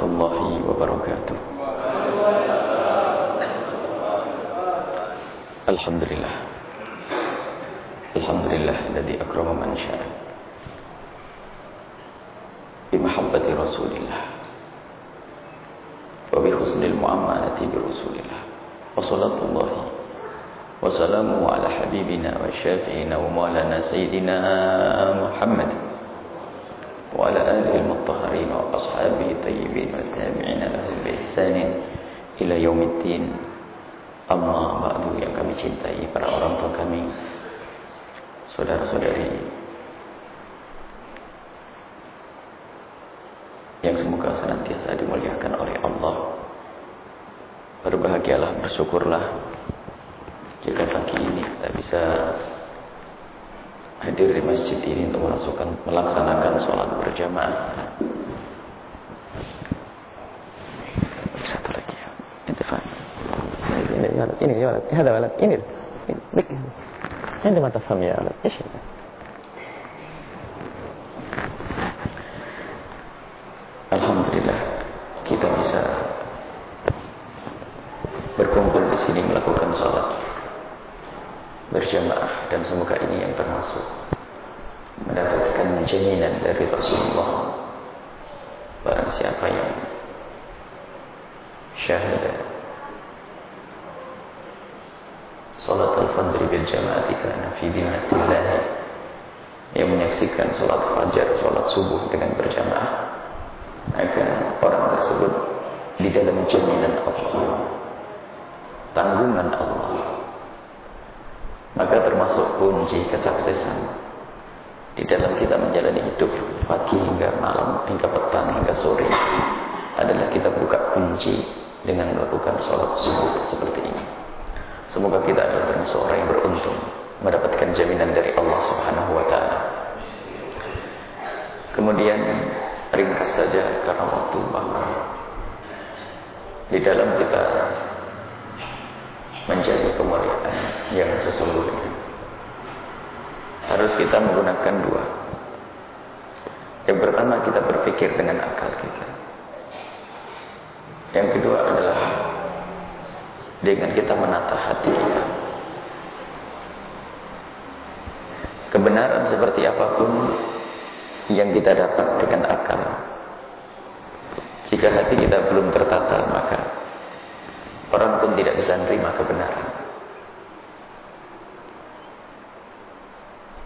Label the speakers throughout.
Speaker 1: ورحمة الله وبركاته الحمد لله الحمد لله الذي أكرم من شاء بمحبة رسول الله وبحسن المعاملة برسول الله وصلاة الله وسلامه على حبيبنا وشافعنا ومولانا سيدنا محمد وعلى آله المطهرين وأصحابه الطيبين والتابعين لهم بإحسان إلى يوم الدين Amma ba'du yang kami cintai para orang tua kami Saudara-saudari Yang semoga senantiasa dimuliakan oleh Allah Berbahagialah, bersyukurlah Jika pagi ini kita bisa hadir di masjid ini untuk melaksanakan, melaksanakan sholat berjamaah. ولد إني يا ولد هذا ولد إني عندما تصم يا ولد إيش salat al-fajr bil jamaati kana fi dimatillah yang menyaksikan salat fajar salat subuh dengan berjamaah maka orang tersebut di dalam jaminan Allah tanggungan Allah maka termasuk kunci kesuksesan di dalam kita menjalani hidup pagi hingga malam, hingga petang, hingga sore adalah kita buka kunci dengan melakukan sholat subuh seperti ini. Semoga kita adalah termasuk orang yang beruntung mendapatkan jaminan dari Allah Subhanahu wa taala. Kemudian ringkas saja karena waktu bahwa di dalam kita menjadi kemuliaan yang sesungguhnya. Harus kita menggunakan dua. Yang pertama kita berpikir dengan akal kita. Yang kedua adalah dengan kita menata hati. Kebenaran seperti apa pun yang kita dapat dengan akal. Jika hati kita belum tertata maka Orang pun tidak bisa menerima kebenaran.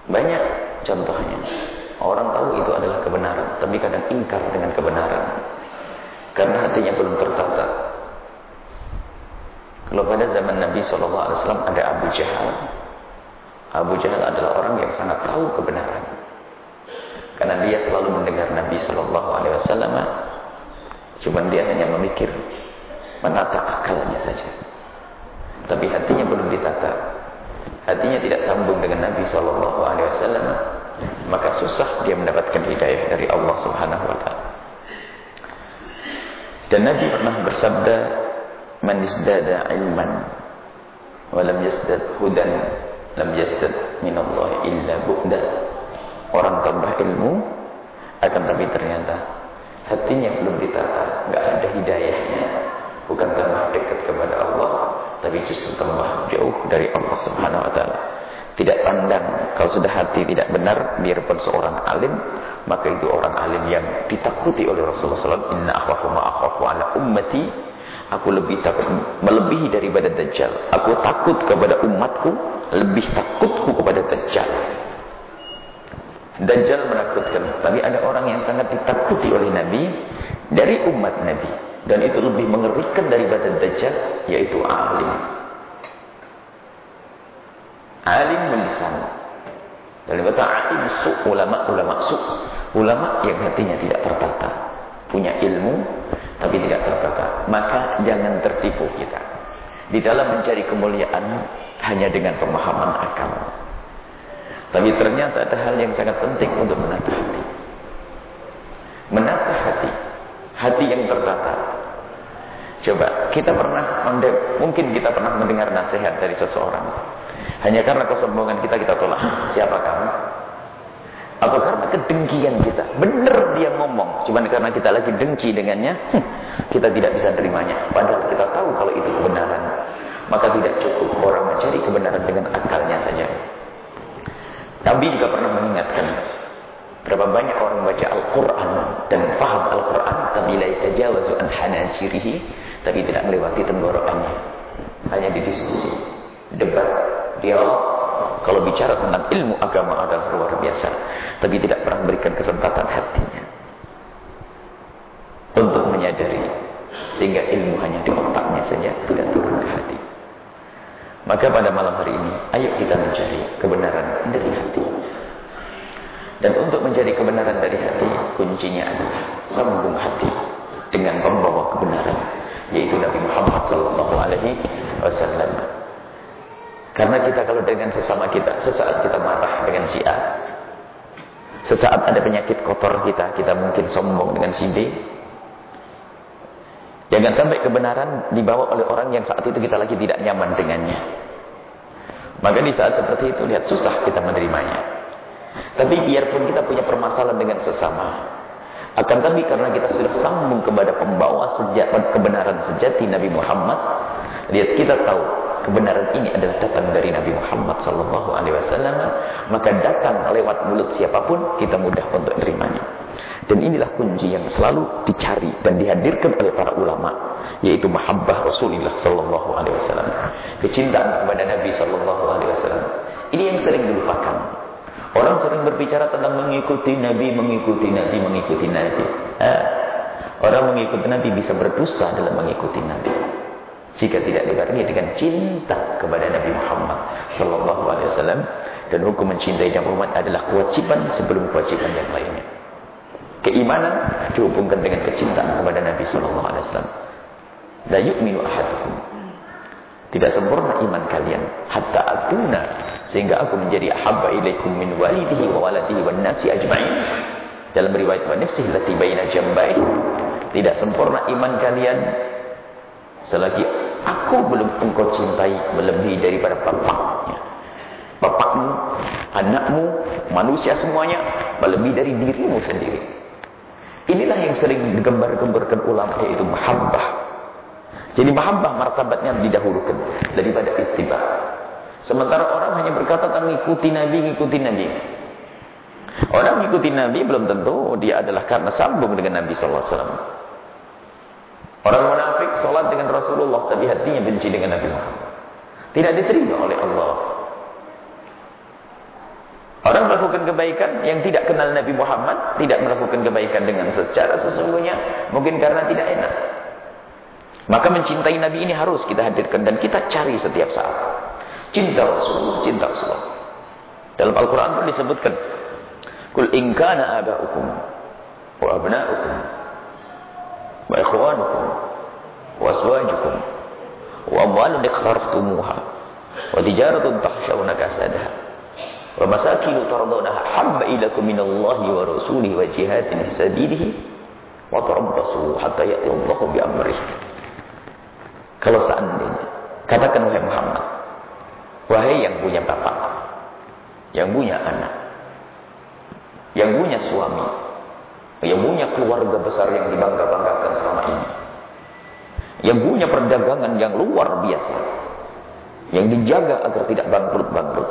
Speaker 1: Banyak contohnya. Orang tahu itu adalah kebenaran, tapi kadang ingkar dengan kebenaran. Karena hatinya belum tertata. Kalau pada zaman Nabi SAW ada Abu Jahal. Abu Jahal adalah orang yang sangat tahu kebenaran. Karena dia selalu mendengar Nabi SAW. Cuman dia hanya memikir menata akalnya saja. Tapi hatinya belum ditata. Hatinya tidak sambung dengan Nabi Wasallam, maka susah dia mendapatkan hidayah dari Allah Subhanahu Wa Taala. Dan Nabi pernah bersabda, "Man izdada ilman, walam yasdad hudan, lam yasdad min Allah illa bu'da." Orang tambah ilmu, akan tapi ternyata hatinya belum ditata, nggak ada hidayahnya bukan tambah dekat kepada Allah tapi justru tambah jauh dari Allah Subhanahu wa taala tidak pandang kalau sudah hati tidak benar biarpun seorang alim maka itu orang alim yang ditakuti oleh Rasulullah SAW inna akhwafu ma ala ummati aku lebih takut melebihi daripada dajjal. Aku takut kepada umatku lebih takutku kepada dajjal. Dajjal menakutkan tapi ada orang yang sangat ditakuti oleh Nabi dari umat Nabi. Dan itu lebih mengerikan daripada dajjal yaitu alim. Alim melisan. Dalam kata alim su ulama ulama su. Ulama yang hatinya tidak tertata. Punya ilmu tapi tidak tertata maka jangan tertipu kita di dalam mencari kemuliaan hanya dengan pemahaman akal tapi ternyata ada hal yang sangat penting untuk menata hati menata hati hati yang tertata. Coba, kita pernah, mungkin kita pernah mendengar nasihat dari seseorang. Hanya karena kesombongan kita, kita tolak. Siapa kamu? Atau karena kedengkian kita. Benar dia ngomong. Cuma karena kita lagi dengki dengannya, kita tidak bisa terimanya. Padahal kita tahu kalau itu kebenaran. Maka tidak cukup orang mencari kebenaran dengan akalnya saja. Nabi juga pernah mengingatkan Berapa banyak orang baca Al-Quran dan paham Al-Quran tapi la yatajawazu an hanajirihi tapi tidak melewati tenggorokannya. Hanya di diskusi, debat, dialog. Kalau bicara tentang ilmu agama adalah luar biasa, tapi tidak pernah memberikan kesempatan hatinya untuk menyadari sehingga ilmu hanya di otaknya saja tidak turun ke hati. Maka pada malam hari ini, ayo kita mencari kebenaran dari hati. Dan untuk menjadi kebenaran dari hati, kuncinya adalah sambung hati dengan pembawa kebenaran, yaitu Nabi Muhammad sallallahu alaihi wasallam. Karena kita kalau dengan sesama kita, sesaat kita marah dengan si A, sesaat ada penyakit kotor kita, kita mungkin sombong dengan si B. Jangan sampai kebenaran dibawa oleh orang yang saat itu kita lagi tidak nyaman dengannya. Maka di saat seperti itu lihat susah kita menerimanya. Tapi biarpun kita punya permasalahan dengan sesama. Akan tapi karena kita sudah sambung kepada pembawa sejati, kebenaran sejati Nabi Muhammad. Lihat kita tahu kebenaran ini adalah datang dari Nabi Muhammad sallallahu alaihi wasallam, maka datang lewat mulut siapa pun kita mudah untuk menerimanya. Dan inilah kunci yang selalu dicari dan dihadirkan oleh para ulama, yaitu mahabbah Rasulullah sallallahu alaihi wasallam. Kecintaan kepada Nabi sallallahu alaihi wasallam. Ini yang sering dilupakan. Orang sering berbicara tentang mengikuti Nabi, mengikuti Nabi, mengikuti Nabi. Eh, orang mengikuti Nabi bisa berdusta dalam mengikuti Nabi. Jika tidak dibarengi dengan cinta kepada Nabi Muhammad Sallallahu Alaihi Wasallam dan hukum mencintai Nabi Muhammad adalah kewajiban sebelum kewajiban yang lainnya. Keimanan dihubungkan dengan kecintaan kepada Nabi Sallallahu Alaihi Wasallam. La yu'minu ahadukum tidak sempurna iman kalian. Hatta atuna. Sehingga aku menjadi ahabba ilaikum min walidihi wa waladihi wa nasi ajma'in. Dalam riwayat manifsih lati baina jambai. Tidak sempurna iman kalian. Selagi aku belum engkau cintai melebihi daripada bapaknya. Bapakmu, anakmu, manusia semuanya. Melebihi dari dirimu sendiri. Inilah yang sering digembar-gembarkan ulama yaitu mahabbah jadi mahabbah martabatnya didahulukan daripada ittiba. Sementara orang hanya berkata tentang mengikuti Nabi, mengikuti Nabi. Orang mengikuti Nabi belum tentu dia adalah karena sambung dengan Nabi sallallahu alaihi wasallam. Orang munafik salat dengan Rasulullah tapi hatinya benci dengan Nabi Muhammad. Tidak diterima oleh Allah. Orang melakukan kebaikan yang tidak kenal Nabi Muhammad, tidak melakukan kebaikan dengan secara sesungguhnya, mungkin karena tidak enak. Maka mencintai Nabi ini harus kita hadirkan dan kita cari setiap saat. Cinta Rasulullah, cinta Rasulullah. Dalam Al-Quran pun disebutkan. Kul inkana aba'ukum wa abna'ukum wa ikhwanukum tijaratun tahsyawna kasadaha. Wa masakinu tardawnaha habba ilakum minallahi wa rasulihi wa jihadin sabilihi. Wa tarabbasu hatta ya'ti Allahu bi amrihi kalau seandainya, katakan wahai Muhammad, wahai yang punya bapak, yang punya anak, yang punya suami, yang punya keluarga besar yang dibangga-banggakan selama ini, yang punya perdagangan yang luar biasa, yang dijaga agar tidak bangkrut-bangkrut,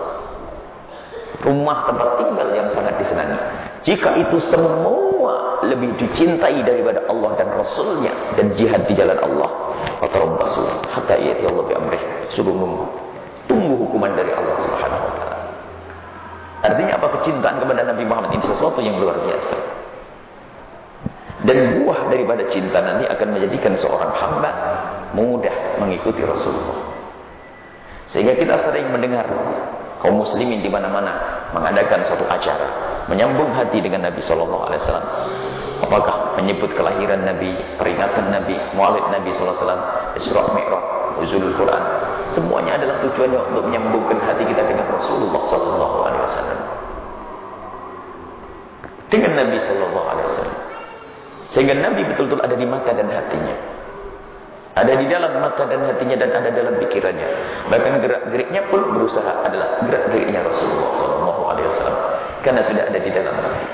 Speaker 1: rumah tempat tinggal yang sangat disenangi. Jika itu semua lebih dicintai daripada Allah dan Rasulnya dan jihad di jalan Allah, Fatarabbasu hatta yati Allah bi amrih. Suruh. Tunggu hukuman dari Allah Subhanahu wa taala. Artinya apa kecintaan kepada Nabi Muhammad ini sesuatu yang luar biasa. Dan buah daripada cinta nanti akan menjadikan seorang hamba mudah mengikuti Rasulullah. Sehingga kita sering mendengar kaum muslimin di mana-mana mengadakan suatu acara menyambung hati dengan Nabi sallallahu alaihi wasallam Apakah menyebut kelahiran Nabi, peringatan Nabi, maulid Nabi sallallahu alaihi wasallam, Isra Mi'raj, nuzulul Quran. Semuanya adalah tujuannya untuk menyambungkan hati kita dengan Rasulullah sallallahu alaihi wasallam. Dengan Nabi sallallahu alaihi wasallam. Sehingga Nabi betul-betul ada di mata dan hatinya. Ada di dalam mata dan hatinya dan ada dalam pikirannya. Bahkan gerak-geriknya pun berusaha adalah gerak-geriknya Rasulullah wasallam. Karena sudah ada di dalam hati.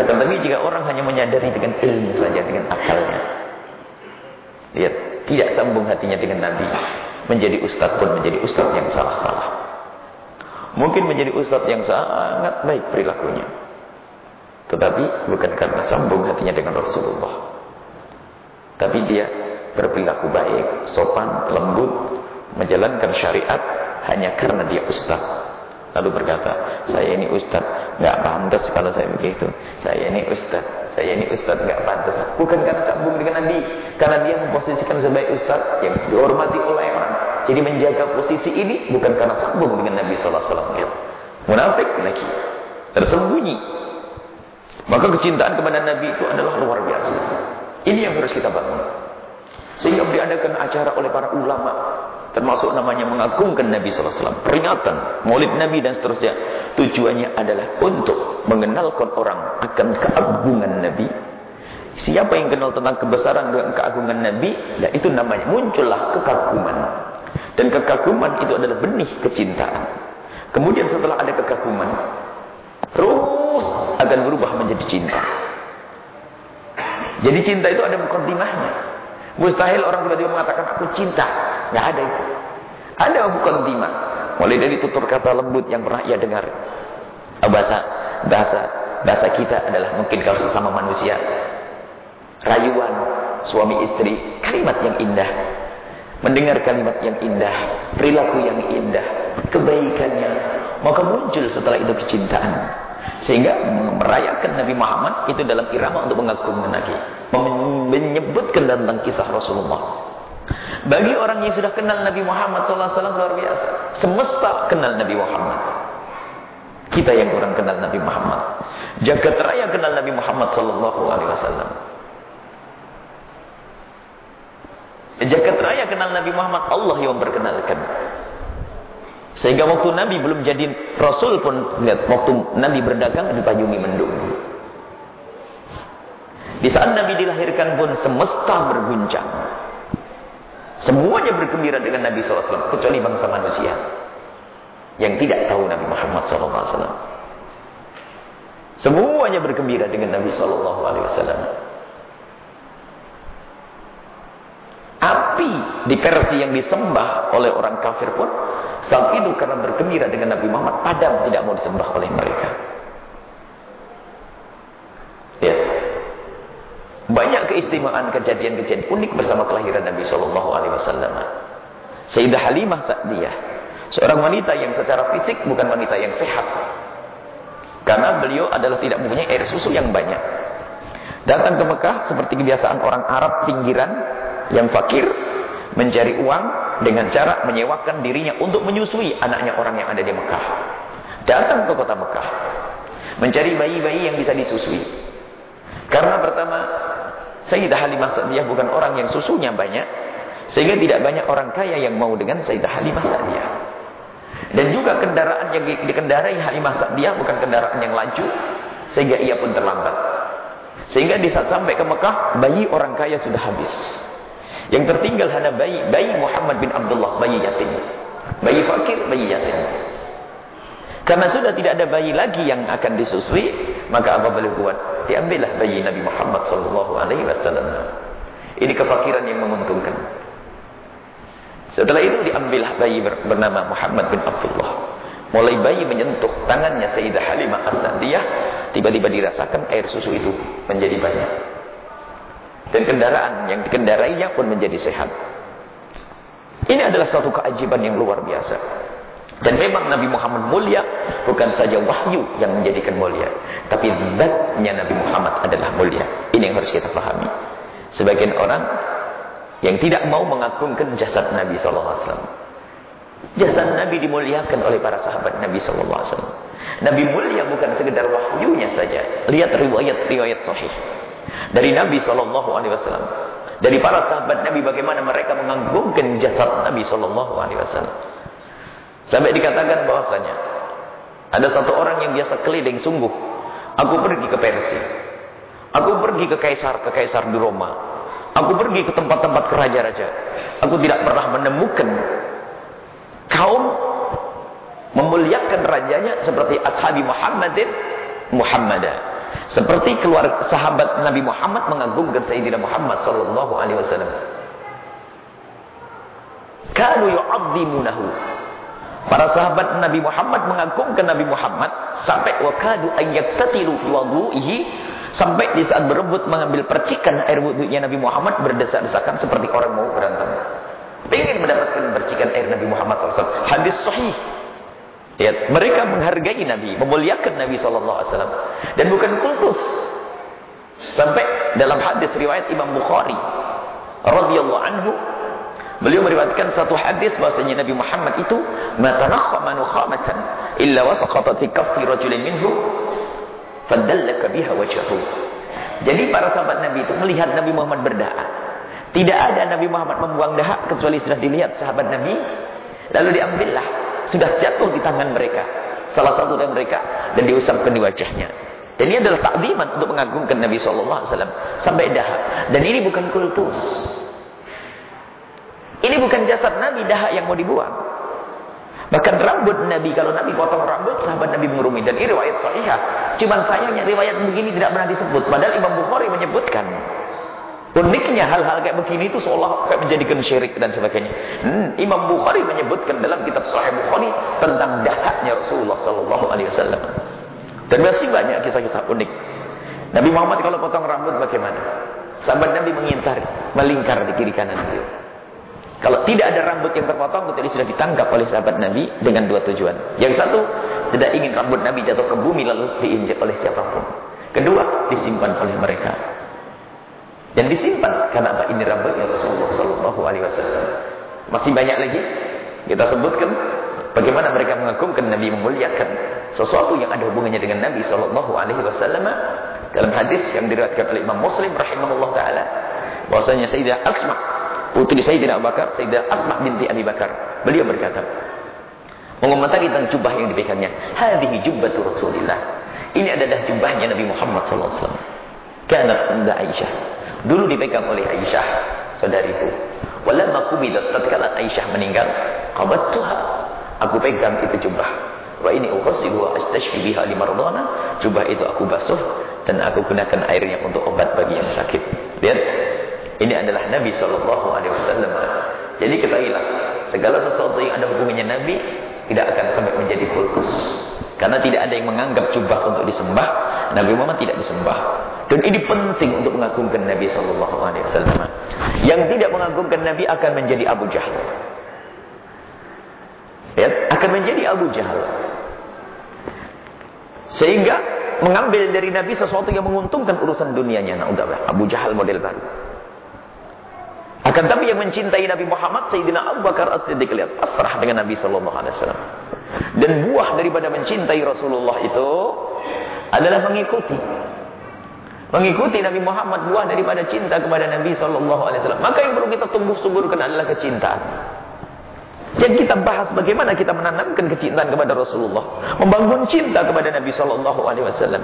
Speaker 1: Akan tapi jika orang hanya menyadari dengan ilmu saja, dengan akalnya. Lihat, tidak sambung hatinya dengan Nabi. Menjadi ustaz pun menjadi ustaz yang salah-salah. Mungkin menjadi ustaz yang sangat baik perilakunya. Tetapi bukan karena sambung hatinya dengan Rasulullah. Tapi dia berperilaku baik, sopan, lembut, menjalankan syariat hanya karena dia ustaz. Lalu berkata, saya ini ustaz, nggak pantas kalau saya begitu. Saya ini ustaz, saya ini ustaz, nggak pantas. Bukan karena sambung dengan Nabi, karena dia memposisikan sebagai ustaz yang dihormati oleh orang. Jadi menjaga posisi ini bukan karena sambung dengan Nabi Sallallahu Alaihi Wasallam. Munafik lagi, tersembunyi. Maka kecintaan kepada Nabi itu adalah luar biasa. Ini yang harus kita bangun. Sehingga diadakan acara oleh para ulama Termasuk namanya mengagungkan Nabi SAW. Peringatan, maulid Nabi dan seterusnya. Tujuannya adalah untuk mengenalkan orang akan keagungan Nabi. Siapa yang kenal tentang kebesaran dan keagungan Nabi, ya itu namanya muncullah kekaguman. Dan kekaguman itu adalah benih kecintaan. Kemudian setelah ada kekaguman, terus akan berubah menjadi cinta. Jadi cinta itu ada mukadimahnya. Mustahil orang tiba-tiba mengatakan aku cinta. Nggak ada itu. Ada bukan tima. Mulai dari tutur kata lembut yang pernah ia dengar. Bahasa bahasa bahasa kita adalah mungkin kalau sesama manusia. Rayuan suami istri, kalimat yang indah. Mendengar kalimat yang indah, perilaku yang indah, kebaikannya, maka muncul setelah itu kecintaan. Sehingga merayakan Nabi Muhammad itu dalam irama untuk mengagungkan Nabi. Menyebutkan tentang kisah Rasulullah. Bagi orang yang sudah kenal Nabi Muhammad SAW luar biasa. Semesta kenal Nabi Muhammad. Kita yang kurang kenal Nabi Muhammad. Jagat raya kenal Nabi Muhammad SAW. Jagat raya kenal Nabi Muhammad. Allah yang memperkenalkan. Sehingga waktu Nabi belum jadi Rasul pun, lihat, waktu Nabi berdagang dipayungi mendung. Di saat Nabi dilahirkan pun semesta berguncang. Semuanya bergembira dengan Nabi SAW, kecuali bangsa manusia. Yang tidak tahu Nabi Muhammad SAW. Semuanya bergembira dengan Nabi SAW. Api di Persia yang disembah oleh orang kafir pun saat itu karena bergembira dengan Nabi Muhammad padam tidak mau disembah oleh mereka. Ya. Banyak keistimewaan kejadian-kejadian unik bersama kelahiran Nabi Shallallahu Alaihi Wasallam. Sayyidah Halimah Sa'diyah, seorang wanita yang secara fisik bukan wanita yang sehat. Karena beliau adalah tidak mempunyai air susu yang banyak. Datang ke Mekah seperti kebiasaan orang Arab pinggiran yang fakir mencari uang dengan cara menyewakan dirinya untuk menyusui anaknya orang yang ada di Mekah. Datang ke kota Mekah. Mencari bayi-bayi yang bisa disusui. Karena pertama, Sayyidah Halimah Sa'diyah bukan orang yang susunya banyak. Sehingga tidak banyak orang kaya yang mau dengan Sayyidah Halimah Sa'diyah. Dan juga kendaraan yang dikendarai Halimah Sa'diyah bukan kendaraan yang laju. Sehingga ia pun terlambat. Sehingga di saat sampai ke Mekah, bayi orang kaya sudah habis. Yang tertinggal hanya bayi, bayi Muhammad bin Abdullah, bayi yatim. Bayi fakir, bayi yatim. Karena sudah tidak ada bayi lagi yang akan disusui, maka apa boleh buat? Diambillah bayi Nabi Muhammad sallallahu alaihi wasallam. Ini kefakiran yang menguntungkan. Setelah itu diambillah bayi bernama Muhammad bin Abdullah. Mulai bayi menyentuh tangannya Sayyidah Halimah As-Sa'diyah, tiba-tiba dirasakan air susu itu menjadi banyak. Dan kendaraan yang dikendarainya pun menjadi sehat. Ini adalah suatu keajaiban yang luar biasa. Dan memang Nabi Muhammad mulia bukan saja wahyu yang menjadikan mulia. Tapi zatnya Nabi Muhammad adalah mulia. Ini yang harus kita pahami. Sebagian orang yang tidak mau mengagungkan jasad Nabi SAW. Jasad Nabi dimuliakan oleh para sahabat Nabi SAW. Nabi mulia bukan sekedar wahyunya saja. Lihat riwayat-riwayat sahih. Dari Nabi Shallallahu Alaihi Wasallam. Dari para sahabat Nabi bagaimana mereka mengagungkan jasad Nabi Shallallahu Alaihi Wasallam. Sampai dikatakan bahwasanya ada satu orang yang biasa keliling sungguh. Aku pergi ke Persia. Aku pergi ke kaisar, ke kaisar di Roma. Aku pergi ke tempat-tempat keraja-raja. Aku tidak pernah menemukan kaum memuliakan rajanya seperti ashabi Muhammadin Muhammadah Seperti keluar sahabat Nabi Muhammad mengagungkan Sayyidina Muhammad sallallahu alaihi wasallam. Kanu yu'azzimunahu. Para sahabat Nabi Muhammad mengagungkan Nabi Muhammad sampai wakadu ayyaktatilu fi wudu'ihi sampai di saat berebut mengambil percikan air wudunya Nabi Muhammad berdesak-desakan seperti orang mau berantem. Ingin mendapatkan percikan air Nabi Muhammad SAW. Hadis sahih. Ya, mereka menghargai Nabi, memuliakan Nabi SAW. Dan bukan kultus. Sampai dalam hadis riwayat Imam Bukhari radhiyallahu anhu beliau meriwayatkan satu hadis bahwasanya Nabi Muhammad itu matanakha nukhamatan illa wasaqatat fi kaffi rajulin minhu fadallaka biha wajhahu. Jadi para sahabat Nabi itu melihat Nabi Muhammad berdoa tidak ada Nabi Muhammad membuang dahak kecuali sudah dilihat sahabat Nabi. Lalu diambillah. Sudah jatuh di tangan mereka. Salah satu dari mereka. Dan diusapkan di wajahnya. Dan ini adalah takdiman untuk mengagungkan Nabi SAW. Sampai dahak. Dan ini bukan kultus. Ini bukan jasad Nabi dahak yang mau dibuang. Bahkan rambut Nabi, kalau Nabi potong rambut, sahabat Nabi mengerumi. Dan ini riwayat sahihah. Cuman sayangnya riwayat begini tidak pernah disebut. Padahal Imam Bukhari menyebutkan. Uniknya hal-hal kayak begini itu seolah kayak menjadikan syirik dan sebagainya. Hmm, Imam Bukhari menyebutkan dalam kitab Sahih Bukhari tentang dahaknya Rasulullah Sallallahu Alaihi Wasallam. Dan masih banyak kisah-kisah unik. Nabi Muhammad kalau potong rambut bagaimana? Sahabat Nabi mengintar, melingkar di kiri kanan beliau. Kalau tidak ada rambut yang terpotong, kecuali sudah ditangkap oleh sahabat Nabi dengan dua tujuan. Yang satu, tidak ingin rambut Nabi jatuh ke bumi lalu diinjak oleh siapa pun. Kedua, disimpan oleh mereka. Dan disimpan. Karena apa? Ini rambutnya Rasulullah Sallallahu Alaihi Wasallam. Masih banyak lagi kita sebutkan bagaimana mereka mengagumkan Nabi memuliakan sesuatu yang ada hubungannya dengan Nabi Sallallahu Alaihi Wasallam. Dalam hadis yang diriwayatkan oleh Imam Muslim rahimahullah taala bahwasanya Sayyidah Asma putri Sayyidina Abu Bakar Sayyidah Asma binti Abi Bakar beliau berkata mengomentari tentang jubah yang dipegangnya hadhihi jubbatu Rasulillah. Ini adalah jubahnya Nabi Muhammad sallallahu alaihi wasallam. Kanat Aisyah Dulu dipegang oleh Aisyah, saudariku. Walamma kubidat tatkala Aisyah meninggal, qabattuha. Aku pegang itu jubah. Wa ini ughsilu wa astashfi biha limardana. Jubah itu aku basuh dan aku gunakan airnya untuk obat bagi yang sakit. Lihat. Ini adalah Nabi sallallahu alaihi wasallam. Jadi ketahuilah, segala sesuatu yang ada hubungannya Nabi tidak akan sampai menjadi kultus. Karena tidak ada yang menganggap jubah untuk disembah, Nabi Muhammad tidak disembah. Dan ini penting untuk mengagungkan Nabi wasallam. Yang tidak mengagungkan Nabi akan menjadi Abu Jahal. Ya, akan menjadi Abu Jahal. Sehingga mengambil dari Nabi sesuatu yang menguntungkan urusan dunianya. Naudzubillah, Abu Jahal model baru. Akan tapi yang mencintai Nabi Muhammad Sayyidina Abu Bakar As-Siddiq lihat pasrah dengan Nabi sallallahu alaihi wasallam. Dan buah daripada mencintai Rasulullah itu adalah mengikuti mengikuti Nabi Muhammad buah daripada cinta kepada Nabi sallallahu alaihi wasallam. Maka yang perlu kita tumbuh suburkan adalah kecintaan. Yang kita bahas bagaimana kita menanamkan kecintaan kepada Rasulullah, membangun cinta kepada Nabi sallallahu alaihi wasallam.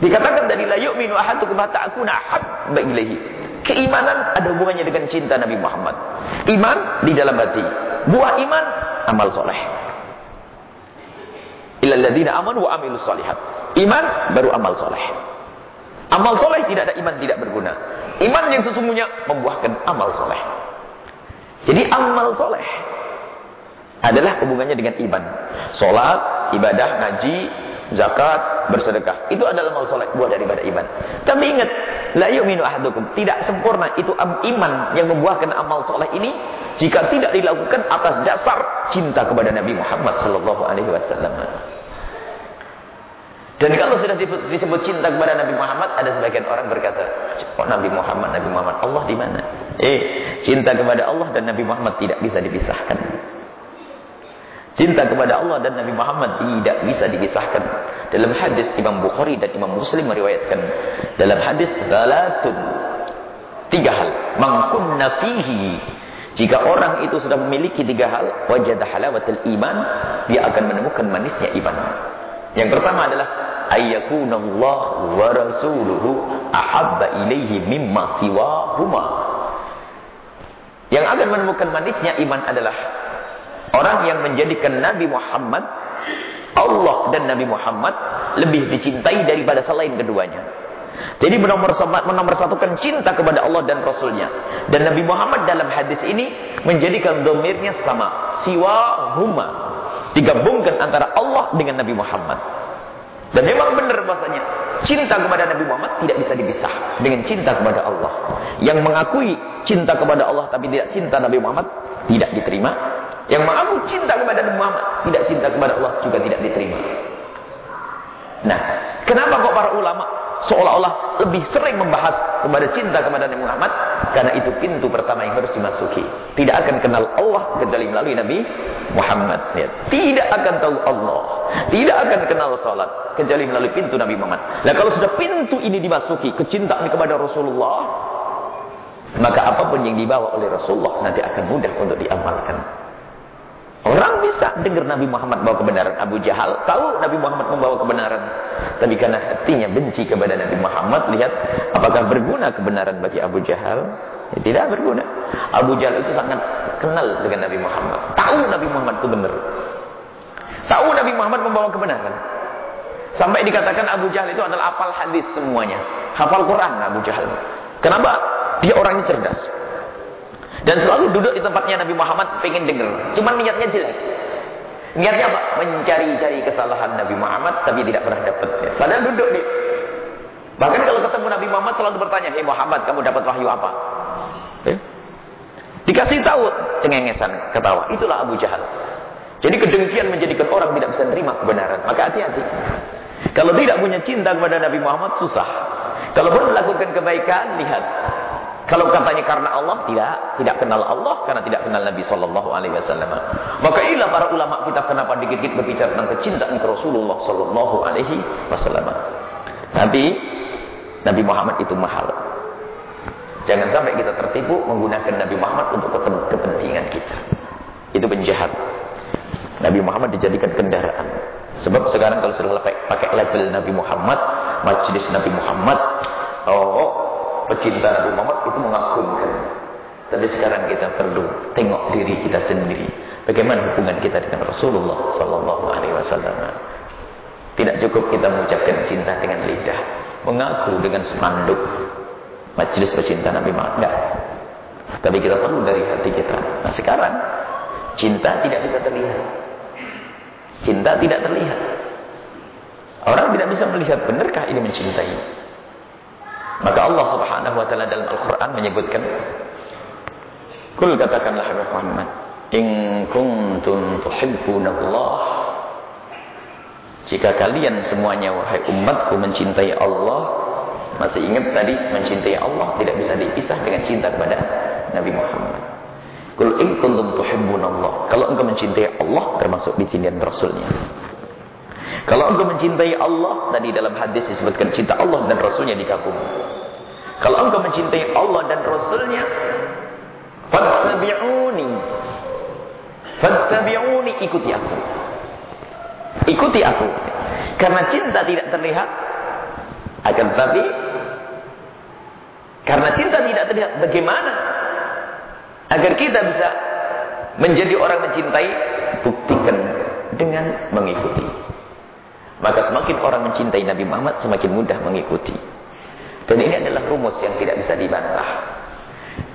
Speaker 1: Dikatakan dari la yu'minu ahadukum hatta akuna ahabba ilaihi. Keimanan ada hubungannya dengan cinta Nabi Muhammad. Iman di dalam hati. Buah iman amal soleh. Illa alladziina amanu wa amilus solihat. Iman baru amal soleh. Amal soleh tidak ada iman tidak berguna. Iman yang sesungguhnya membuahkan amal soleh. Jadi amal soleh adalah hubungannya dengan iman. Solat, ibadah, ngaji, zakat, bersedekah. Itu adalah amal soleh, buah daripada iman. Tapi ingat, la yu'minu ahadukum. Tidak sempurna itu iman yang membuahkan amal soleh ini jika tidak dilakukan atas dasar cinta kepada Nabi Muhammad sallallahu alaihi wasallam. Dan kalau sudah disebut, cinta kepada Nabi Muhammad, ada sebagian orang berkata, kok Nabi Muhammad, Nabi Muhammad, Allah di mana? Eh, cinta kepada Allah dan Nabi Muhammad tidak bisa dipisahkan. Cinta kepada Allah dan Nabi Muhammad tidak bisa dipisahkan. Dalam hadis Imam Bukhari dan Imam Muslim meriwayatkan. Dalam hadis, Zalatun. Tiga hal. Mangkunna fihi. Jika orang itu sudah memiliki tiga hal, wajadah halawatul iman, dia akan menemukan manisnya iman. Yang pertama adalah ayyakunallah wa rasuluhu ahabba ilaihi mimma siwahuma. Yang akan menemukan manisnya iman adalah orang yang menjadikan Nabi Muhammad Allah dan Nabi Muhammad lebih dicintai daripada selain keduanya. Jadi menomor, menomor satukan cinta kepada Allah dan Rasulnya. Dan Nabi Muhammad dalam hadis ini menjadikan domirnya sama. Siwa huma. Digabungkan antara Allah dengan Nabi Muhammad. Dan memang benar bahasanya. Cinta kepada Nabi Muhammad tidak bisa dipisah dengan cinta kepada Allah. Yang mengakui cinta kepada Allah tapi tidak cinta Nabi Muhammad tidak diterima. Yang mengaku cinta kepada Nabi Muhammad tidak cinta kepada Allah juga tidak diterima. Nah, kenapa kok para ulama seolah-olah lebih sering membahas kepada cinta kepada Nabi Muhammad? Karena itu pintu pertama yang harus dimasuki. Tidak akan kenal Allah kecuali melalui Nabi Muhammad. Ya. Tidak akan tahu Allah. Tidak akan kenal salat kecuali melalui pintu Nabi Muhammad. Nah kalau sudah pintu ini dimasuki, kecintaan kepada Rasulullah, maka apa pun yang dibawa oleh Rasulullah nanti akan mudah untuk diamalkan. Orang bisa dengar Nabi Muhammad bawa kebenaran. Abu Jahal tahu Nabi Muhammad membawa kebenaran. Tapi karena hatinya benci kepada Nabi Muhammad, lihat apakah berguna kebenaran bagi Abu Jahal? Ya, tidak berguna. Abu Jahal itu sangat kenal dengan Nabi Muhammad. Tahu Nabi Muhammad itu benar. Tahu Nabi Muhammad membawa kebenaran. Sampai dikatakan Abu Jahal itu adalah hafal hadis semuanya. Hafal Quran Abu Jahal. Kenapa? Dia orangnya cerdas. Dan selalu duduk di tempatnya Nabi Muhammad pengen dengar. Cuma niatnya jelek. Niatnya apa? Mencari-cari kesalahan Nabi Muhammad tapi tidak pernah dapat. Padahal duduk dia. Bahkan kalau ketemu Nabi Muhammad selalu bertanya, "Hei Muhammad, kamu dapat wahyu apa?" Eh? Dikasih tahu, cengengesan, ketawa. Itulah Abu Jahal. Jadi kedengkian menjadikan orang tidak bisa menerima kebenaran. Maka hati-hati. Kalau tidak punya cinta kepada Nabi Muhammad, susah. Kalau pun melakukan kebaikan, lihat. Kalau katanya karena Allah, tidak, tidak kenal Allah karena tidak kenal Nabi Shallallahu Alaihi Wasallam. Maka inilah para ulama kita kenapa dikit-dikit berbicara tentang kecintaan ke Rasulullah Shallallahu Alaihi Wasallam. Tapi Nabi Muhammad itu mahal. Jangan sampai kita tertipu menggunakan Nabi Muhammad untuk kepentingan kita. Itu penjahat. Nabi Muhammad dijadikan kendaraan. Sebab sekarang kalau sudah pakai label Nabi Muhammad, majlis Nabi Muhammad, oh pecinta Nabi Muhammad itu mengagumkan. Tapi sekarang kita perlu tengok diri kita sendiri. Bagaimana hubungan kita dengan Rasulullah Sallallahu Alaihi Wasallam. Tidak cukup kita mengucapkan cinta dengan lidah, mengaku dengan spanduk majelis pecinta Nabi Muhammad. Enggak. Tapi kita perlu dari hati kita. Nah sekarang cinta tidak bisa terlihat. Cinta tidak terlihat. Orang tidak bisa melihat benarkah ini mencintai. Maka Allah Subhanahu wa taala dalam Al-Qur'an menyebutkan Kul katakanlah Muhammad, in kuntum Jika kalian semuanya wahai umatku mencintai Allah, masih ingat tadi mencintai Allah tidak bisa dipisah dengan cinta kepada Nabi Muhammad. Kul in kuntum. Kalau engkau mencintai Allah termasuk di sini Rasulnya. Kalau engkau mencintai Allah, tadi dalam hadis disebutkan cinta Allah dan Rasulnya dikagumi. Kalau engkau mencintai Allah dan Rasulnya, fattabi'uni. Fattabi'uni, ikuti aku. Ikuti aku. Karena cinta tidak terlihat, akan tetapi karena cinta tidak terlihat, bagaimana agar kita bisa menjadi orang mencintai? Buktikan dengan mengikuti. Maka semakin orang mencintai Nabi Muhammad, semakin mudah mengikuti. Dan ini adalah rumus yang tidak bisa dibantah.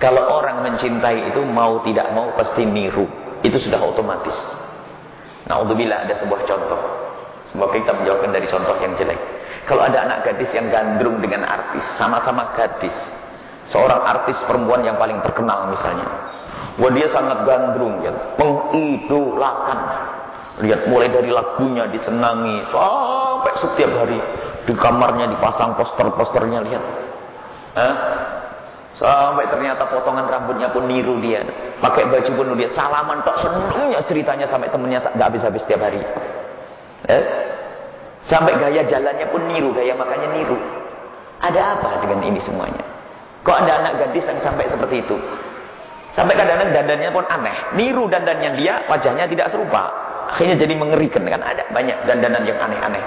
Speaker 1: Kalau orang mencintai itu mau tidak mau pasti niru. Itu sudah otomatis. Naudzubillah ada sebuah contoh. Semoga kita menjawabkan dari contoh yang jelek. Kalau ada anak gadis yang gandrung dengan artis, sama-sama gadis. Seorang artis perempuan yang paling terkenal misalnya. Wah dia sangat gandrung ya, mengidolakan Lihat mulai dari lagunya disenangi sampai setiap hari di kamarnya dipasang poster-posternya lihat. Eh? Sampai ternyata potongan rambutnya pun niru dia. Pakai baju pun dia salaman tok senangnya ceritanya sampai temennya nggak habis-habis setiap hari. Eh? Sampai gaya jalannya pun niru, gaya makannya niru. Ada apa dengan ini semuanya? Kok ada anak gadis yang sampai seperti itu? Sampai kadang-kadang dandannya pun aneh. Niru dandannya dia, wajahnya tidak serupa. Akhirnya jadi mengerikan kan ada banyak dandanan yang aneh-aneh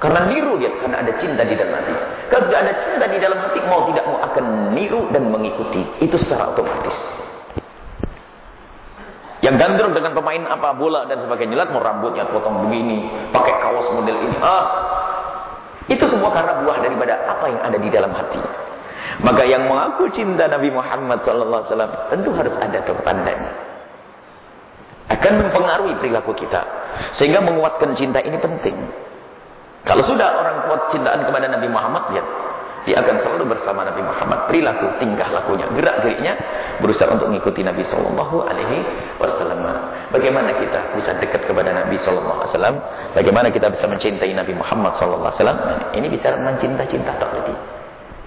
Speaker 1: Karena niru dia karena ada cinta di dalam hati. Kalau sudah ada cinta di dalam hati mau tidak mau akan niru dan mengikuti. Itu secara otomatis. Yang gandrung dengan pemain apa bola dan sebagainya, lihat mau rambutnya potong begini, pakai kaos model ini. Ah, itu semua karena buah daripada apa yang ada di dalam hati. Maka yang mengaku cinta Nabi Muhammad SAW tentu harus ada tandanya. Akan mempengaruhi perilaku kita. Sehingga menguatkan cinta ini penting. Kalau sudah orang kuat cintaan kepada Nabi Muhammad, lihat. Dia akan selalu bersama Nabi Muhammad. Perilaku, tingkah lakunya, gerak-geriknya berusaha untuk mengikuti Nabi Sallallahu Alaihi Wasallam. Bagaimana kita bisa dekat kepada Nabi Sallallahu Alaihi Wasallam? Bagaimana kita bisa mencintai Nabi Muhammad Sallallahu Alaihi Wasallam? Nah, ini bicara tentang cinta-cinta tak tadi.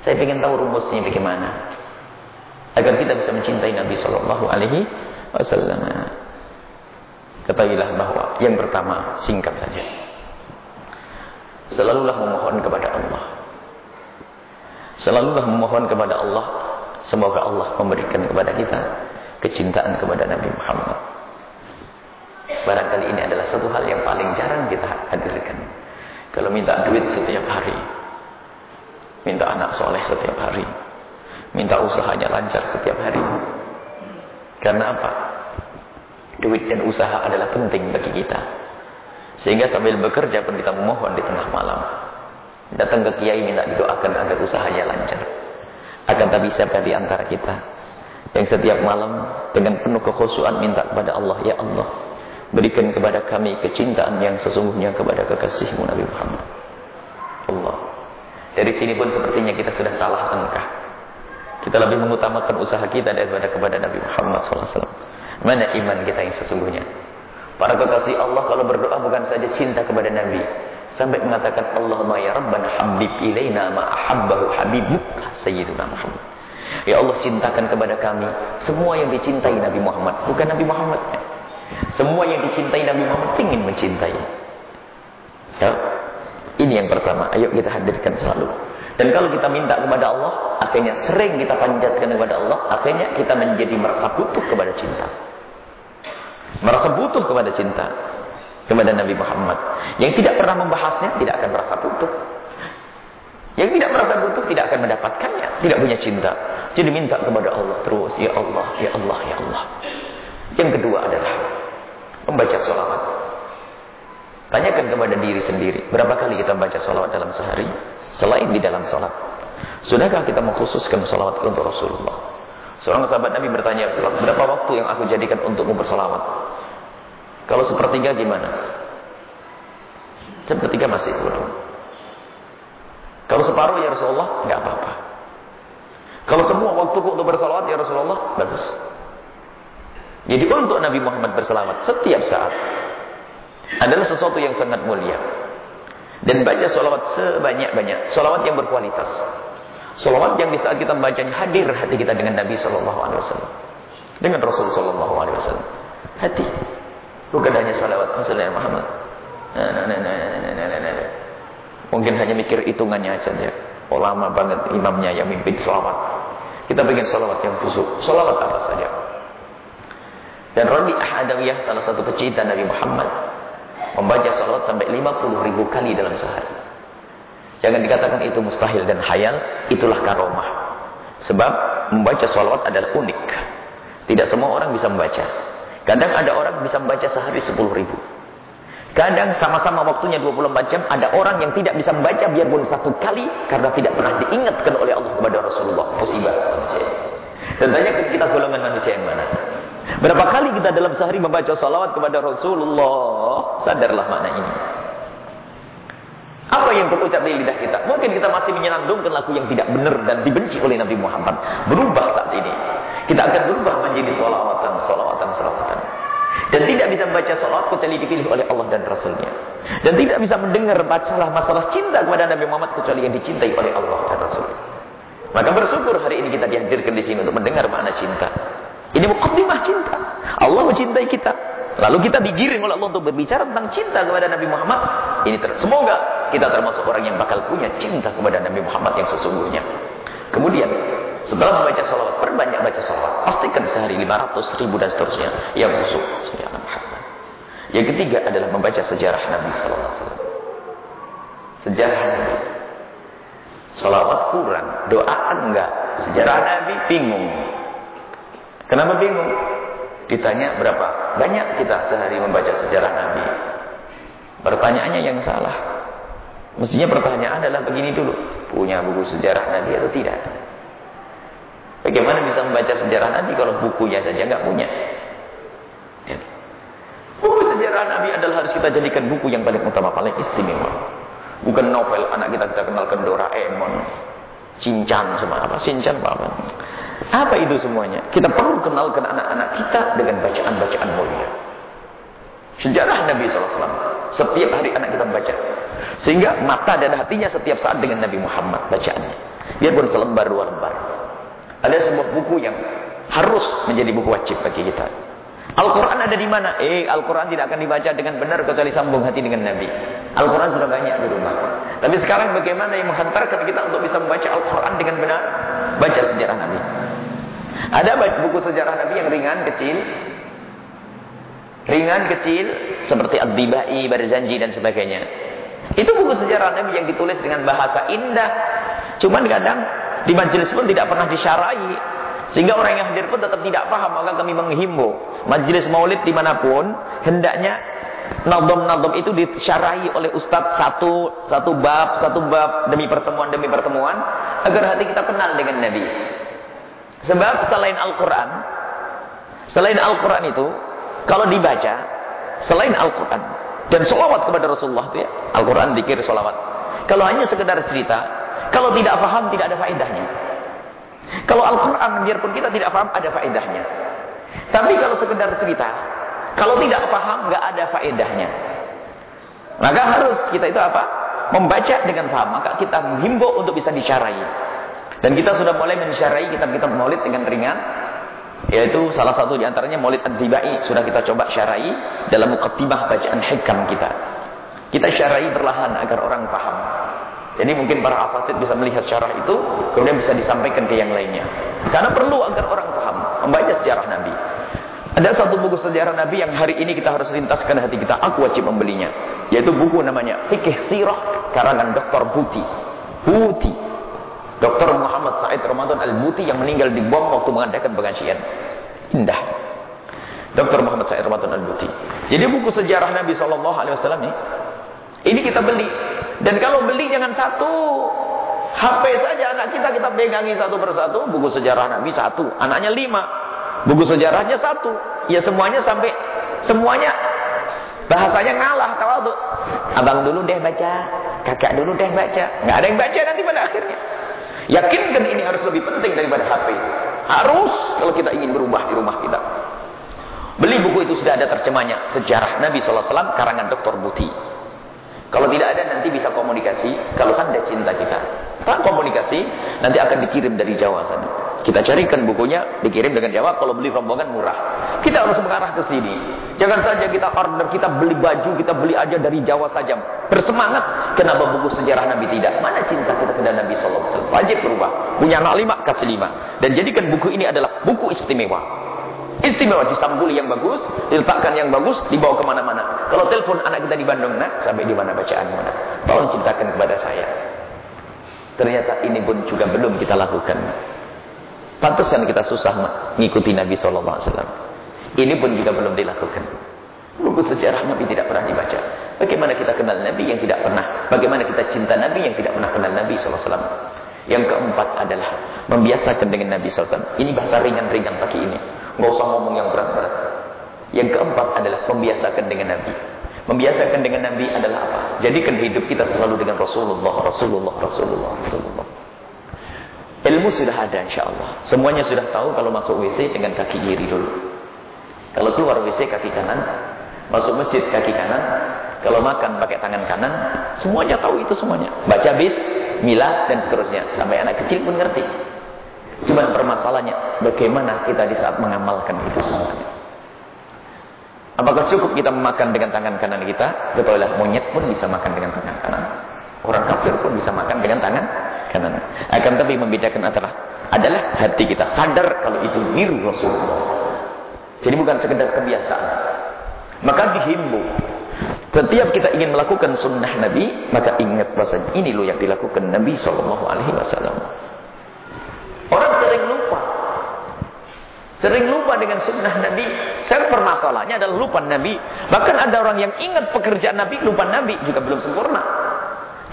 Speaker 1: Saya ingin tahu rumusnya bagaimana agar kita bisa mencintai Nabi Sallallahu Alaihi Wasallam. Ketahuilah bahwa yang pertama singkat saja. Selalulah memohon kepada Allah Selalulah memohon kepada Allah semoga Allah memberikan kepada kita kecintaan kepada Nabi Muhammad. Barangkali ini adalah satu hal yang paling jarang kita hadirkan. Kalau minta duit setiap hari, minta anak soleh setiap hari, minta usahanya lancar setiap hari. Karena apa? Duit dan usaha adalah penting bagi kita. Sehingga sambil bekerja pun kita memohon di tengah malam. Datang ke kiai minta didoakan agar usahanya lancar. Akan tak bisa di antara kita. Yang setiap malam dengan penuh kekhusuan minta kepada Allah. Ya Allah, berikan kepada kami kecintaan yang sesungguhnya kepada kekasihmu Nabi Muhammad. Allah. Dari sini pun sepertinya kita sudah salah angka. Kita lebih mengutamakan usaha kita daripada kepada Nabi Muhammad SAW. Mana iman kita yang sesungguhnya? Para kekasih Allah kalau berdoa bukan saja cinta kepada Nabi, Sampai mengatakan Allahumma ya Rabbana habib ilaina ma habibuk Sayyiduna Muhammad. Ya Allah cintakan kepada kami semua yang dicintai Nabi Muhammad, bukan Nabi Muhammad. Semua yang dicintai Nabi Muhammad ingin mencintai. Ya. Ini yang pertama, ayo kita hadirkan selalu. Dan kalau kita minta kepada Allah, akhirnya sering kita panjatkan kepada Allah, akhirnya kita menjadi merasa butuh kepada cinta. Merasa butuh kepada cinta kepada Nabi Muhammad. Yang tidak pernah membahasnya tidak akan merasa butuh. Yang tidak merasa butuh tidak akan mendapatkannya, tidak punya cinta. Jadi minta kepada Allah terus, ya Allah, ya Allah, ya Allah. Yang kedua adalah membaca salawat. Tanyakan kepada diri sendiri, berapa kali kita membaca salawat dalam sehari selain di dalam salat? Sudahkah kita mengkhususkan salawat untuk Rasulullah? Seorang sahabat Nabi bertanya, berapa waktu yang aku jadikan untuk bersalawat? Kalau sepertiga gimana? Sepertiga masih kurang. Kalau separuh ya Rasulullah, nggak apa-apa. Kalau semua waktu untuk bersalawat ya Rasulullah, bagus. Jadi untuk Nabi Muhammad bersalawat setiap saat adalah sesuatu yang sangat mulia. Dan baca salawat sebanyak-banyak. Salawat yang berkualitas. Salawat yang di saat kita membacanya hadir hati kita dengan Nabi Sallallahu Alaihi Wasallam. Dengan Rasul Sallallahu Alaihi Wasallam. Hati. Bukan hanya salawat Rasulullah Muhammad. Nah, nah, nah. Mungkin hanya mikir hitungannya saja. Oh lama banget imamnya yang mimpin salawat. Kita bikin salawat yang busuk. Salawat apa saja. Dan Rabi Ahadawiyah salah satu pecinta Nabi Muhammad. Membaca salawat sampai 50 ribu kali dalam sehari. Jangan dikatakan itu mustahil dan hayal. Itulah karomah. Sebab membaca salawat adalah unik. Tidak semua orang bisa membaca. Kadang ada orang bisa membaca sehari 10 ribu. Kadang sama-sama waktunya 24 jam ada orang yang tidak bisa membaca biarpun satu kali karena tidak pernah diingatkan oleh Allah kepada Rasulullah. Musibah manusia. Dan tanya kita golongan manusia yang mana? Berapa kali kita dalam sehari membaca salawat kepada Rasulullah? Sadarlah makna ini. Apa yang terucap di lidah kita? Mungkin kita masih menyenandungkan lagu yang tidak benar dan dibenci oleh Nabi Muhammad. Berubah saat ini. Kita akan berubah menjadi salawatan, salawatan, salawatan. Dan tidak bisa membaca salawat kecuali dipilih oleh Allah dan Rasulnya. Dan tidak bisa mendengar bacalah masalah cinta kepada Nabi Muhammad kecuali yang dicintai oleh Allah dan Rasulnya. Maka bersyukur hari ini kita dihadirkan di sini untuk mendengar makna cinta. Ini mukaddimah cinta. Allah mencintai kita. Lalu kita digiring oleh Allah untuk berbicara tentang cinta kepada Nabi Muhammad. Ini ter semoga kita termasuk orang yang bakal punya cinta kepada Nabi Muhammad yang sesungguhnya. Kemudian setelah membaca salawat, perbanyak baca salawat. Pastikan sehari 500 ribu dan seterusnya. Yang busuk. Yang ketiga adalah membaca sejarah Nabi Wasallam. Sejarah Nabi. Salawat kurang, doa enggak. Sejarah Nabi bingung. Kenapa bingung? Ditanya berapa? banyak kita sehari membaca sejarah Nabi. Pertanyaannya yang salah. Mestinya pertanyaan adalah begini dulu. Punya buku sejarah Nabi atau tidak? Bagaimana bisa membaca sejarah Nabi kalau bukunya saja nggak punya? Ya. Buku sejarah Nabi adalah harus kita jadikan buku yang paling utama, paling istimewa. Bukan novel anak kita kita kenalkan Doraemon, Shinchan sama apa, Shinchan apa, apa. Itu semuanya? Kita perlu kenalkan anak-anak kita dengan bacaan-bacaan mulia. Sejarah Nabi SAW. Setiap hari anak kita membaca. Sehingga mata dan hatinya setiap saat dengan Nabi Muhammad bacaannya. Biarpun selembar dua lembar. Ada sebuah buku yang harus menjadi buku wajib bagi kita. Al-Quran ada di mana? Eh, Al-Quran tidak akan dibaca dengan benar kecuali sambung hati dengan Nabi. Al-Quran sudah banyak di rumah. Tapi sekarang bagaimana yang menghantarkan kita untuk bisa membaca Al-Quran dengan benar? Baca sejarah Nabi. Ada buku sejarah Nabi yang ringan, kecil. Ringan, kecil. Seperti Ad-Dibai, Barzanji dan sebagainya. Itu buku sejarah Nabi yang ditulis dengan bahasa indah. Cuman kadang di majelis pun tidak pernah disyarai sehingga orang yang hadir pun tetap tidak paham. Maka kami menghimbau. Majelis maulid di mana pun. Hendaknya nadom-nadom itu disyarai oleh ustadz satu, satu bab, satu bab demi pertemuan, demi pertemuan. Agar hati kita kenal dengan Nabi. Sebab selain Al-Quran. Selain Al-Quran itu. Kalau dibaca. Selain Al-Quran. Dan solawat kepada Rasulullah itu ya. Al-Quran, dikir, solawat. Kalau hanya sekedar cerita. Kalau tidak paham, tidak ada faedahnya. Kalau Al-Quran biarpun kita tidak paham ada faedahnya. Tapi kalau sekedar cerita, kalau tidak paham nggak ada faedahnya. Maka harus kita itu apa? Membaca dengan paham. Maka kita menghimbau untuk bisa dicarai. Dan kita sudah mulai mencarai kitab-kitab maulid dengan ringan. Yaitu salah satu di antaranya maulid ad-dibai. Sudah kita coba syarai dalam mukaddimah bacaan hikam kita. Kita syarai perlahan agar orang paham. Jadi mungkin para asatid bisa melihat syarah itu, kemudian bisa disampaikan ke yang lainnya. Karena perlu agar orang paham, membaca sejarah Nabi. Ada satu buku sejarah Nabi yang hari ini kita harus lintaskan hati kita. Aku wajib membelinya. Yaitu buku namanya Fikih Sirah karangan Dr. Buti. Buti. Dr. Muhammad Said Ramadan Al-Buti yang meninggal di bom waktu mengadakan pengajian. Indah. Dr. Muhammad Said Ramadan Al-Buti. Jadi buku sejarah Nabi SAW ini, ini kita beli dan kalau beli jangan satu. HP saja anak kita kita pegangi satu persatu. Buku sejarah Nabi satu. Anaknya lima. Buku sejarahnya satu. Ya semuanya sampai. Semuanya. Bahasanya ngalah. Tuh. Abang dulu deh baca. Kakak dulu deh baca. Nggak ada yang baca nanti pada akhirnya. Yakinkan ini harus lebih penting daripada HP. Harus kalau kita ingin berubah di rumah kita. Beli buku itu sudah ada terjemahnya. Sejarah Nabi SAW karangan Dr. Buti. Kalau tidak ada nanti bisa komunikasi. Kalau ada cinta kita. Tak komunikasi, nanti akan dikirim dari Jawa sana. Kita carikan bukunya, dikirim dengan Jawa. Kalau beli rombongan murah. Kita harus mengarah ke sini. Jangan saja kita order, kita beli baju, kita beli aja dari Jawa saja. Bersemangat. Kenapa buku sejarah Nabi tidak? Mana cinta kita kepada Nabi SAW? Wajib berubah. Punya anak lima, kasih lima. Dan jadikan buku ini adalah buku istimewa. Istimewa disambuli yang bagus, diletakkan yang bagus, dibawa ke mana-mana. Kalau telepon anak kita di Bandung, nak, sampai di mana bacaan mana? Tolong ceritakan kepada saya. Ternyata ini pun juga belum kita lakukan. Pantaskan kita susah mengikuti Nabi SAW. Ini pun juga belum dilakukan. Buku sejarah Nabi tidak pernah dibaca. Bagaimana kita kenal Nabi yang tidak pernah? Bagaimana kita cinta Nabi yang tidak pernah kenal Nabi SAW? Yang keempat adalah membiasakan dengan Nabi SAW. Ini bahasa ringan-ringan pagi ini. Nggak usah ngomong yang berat-berat. Yang keempat adalah membiasakan dengan Nabi. Membiasakan dengan Nabi adalah apa? Jadikan hidup kita selalu dengan Rasulullah, Rasulullah, Rasulullah, Rasulullah. Ilmu sudah ada insya Allah. Semuanya sudah tahu kalau masuk WC dengan kaki kiri dulu. Kalau keluar WC kaki kanan. Masuk masjid kaki kanan. Kalau makan pakai tangan kanan. Semuanya tahu itu semuanya. Baca bis, milah dan seterusnya. Sampai anak kecil pun ngerti. Cuma permasalahannya bagaimana kita di saat mengamalkan itu semuanya. Apakah cukup kita memakan dengan tangan kanan kita? Ketahuilah monyet pun bisa makan dengan tangan kanan. Orang kafir pun bisa makan dengan tangan kanan. Akan tapi membedakan adalah adalah hati kita sadar kalau itu niru Rasulullah. Jadi bukan sekedar kebiasaan. Maka dihimbau setiap kita ingin melakukan sunnah Nabi, maka ingat bahasa ini loh yang dilakukan Nabi Shallallahu Alaihi Wasallam. Orang sering lupa. Sering lupa dengan sunnah Nabi. Saya permasalahannya adalah lupa Nabi. Bahkan ada orang yang ingat pekerjaan Nabi, lupa Nabi. Juga belum sempurna.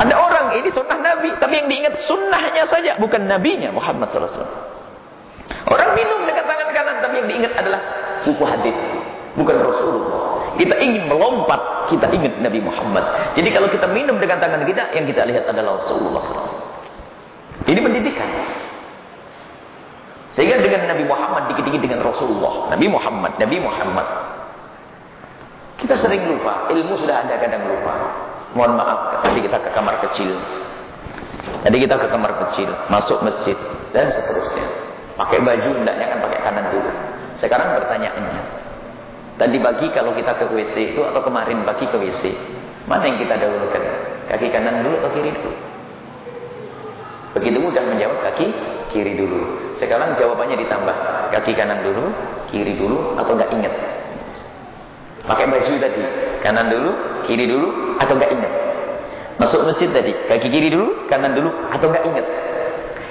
Speaker 1: Ada orang ini sunnah Nabi. Tapi yang diingat sunnahnya saja. Bukan Nabinya Muhammad SAW. Orang minum dengan tangan kanan. Tapi yang diingat adalah buku hadis. Bukan Rasulullah. Kita ingin melompat. Kita ingat Nabi Muhammad. Jadi kalau kita minum dengan tangan kita. Yang kita lihat adalah Rasulullah SAW. Ini pendidikan. Sehingga dengan Nabi Muhammad dikit-dikit dengan Rasulullah. Nabi Muhammad, Nabi Muhammad. Kita sering lupa, ilmu sudah ada kadang lupa. Mohon maaf, tadi kita ke kamar kecil. Tadi kita ke kamar kecil, masuk masjid, dan seterusnya. Pakai baju, hendaknya kan pakai kanan dulu. Sekarang pertanyaannya. Tadi pagi kalau kita ke WC itu, atau kemarin pagi ke WC. Mana yang kita dahulukan? Kaki kanan dulu atau kiri dulu? Begitu mudah menjawab kaki kiri dulu. Sekarang jawabannya ditambah. Kaki kanan dulu, kiri dulu, atau enggak ingat? Pakai baju tadi. Kanan dulu, kiri dulu, atau enggak ingat? Masuk masjid tadi. Kaki kiri dulu, kanan dulu, atau enggak ingat?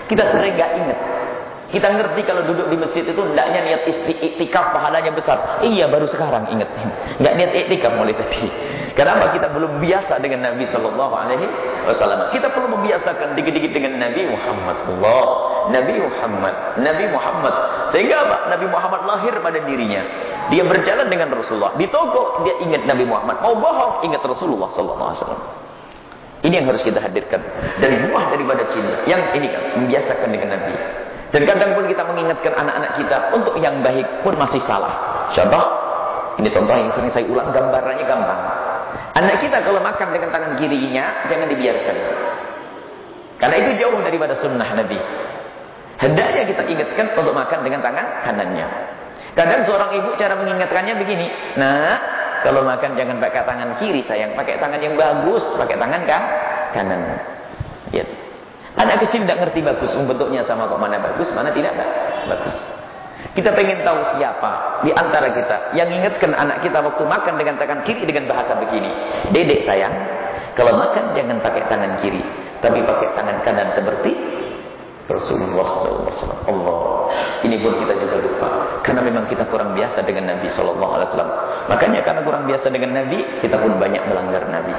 Speaker 1: Kita sering enggak ingat. Kita ngerti kalau duduk di masjid itu hendaknya niat iktikaf pahalanya besar. Iya baru sekarang ingat. Enggak niat iktikaf mulai tadi. Kenapa kita belum biasa dengan Nabi sallallahu alaihi wasallam? Kita perlu membiasakan dikit-dikit dengan Nabi Muhammad. Allah, Nabi Muhammad, Nabi Muhammad. Sehingga apa? Nabi Muhammad lahir pada dirinya. Dia berjalan dengan Rasulullah. Di toko dia ingat Nabi Muhammad. Mau bohong ingat Rasulullah sallallahu alaihi wasallam. Ini yang harus kita hadirkan. Dari buah daripada cinta. Yang ini kan membiasakan dengan Nabi. Dan kadang pun kita mengingatkan anak-anak kita untuk yang baik pun masih salah. Contoh, ini contoh yang sering saya ulang gambarannya gampang. Anak kita kalau makan dengan tangan kirinya jangan dibiarkan. Karena itu jauh daripada sunnah Nabi. Hendaknya kita ingatkan untuk makan dengan tangan kanannya. Kadang seorang ibu cara mengingatkannya begini. Nah, kalau makan jangan pakai tangan kiri sayang, pakai tangan yang bagus, pakai tangan kan kanan. Ya. Anak kecil tidak ngerti bagus, bentuknya sama kok mana bagus, mana tidak bagus. Kita pengen tahu siapa di antara kita yang ingatkan anak kita waktu makan dengan tangan kiri dengan bahasa begini. Dedek sayang, kalau makan jangan pakai tangan kiri, tapi pakai tangan kanan seperti Rasulullah SAW. Allah. Ini pun kita juga lupa. Karena memang kita kurang biasa dengan Nabi SAW. Makanya karena kurang biasa dengan Nabi, kita pun banyak melanggar Nabi.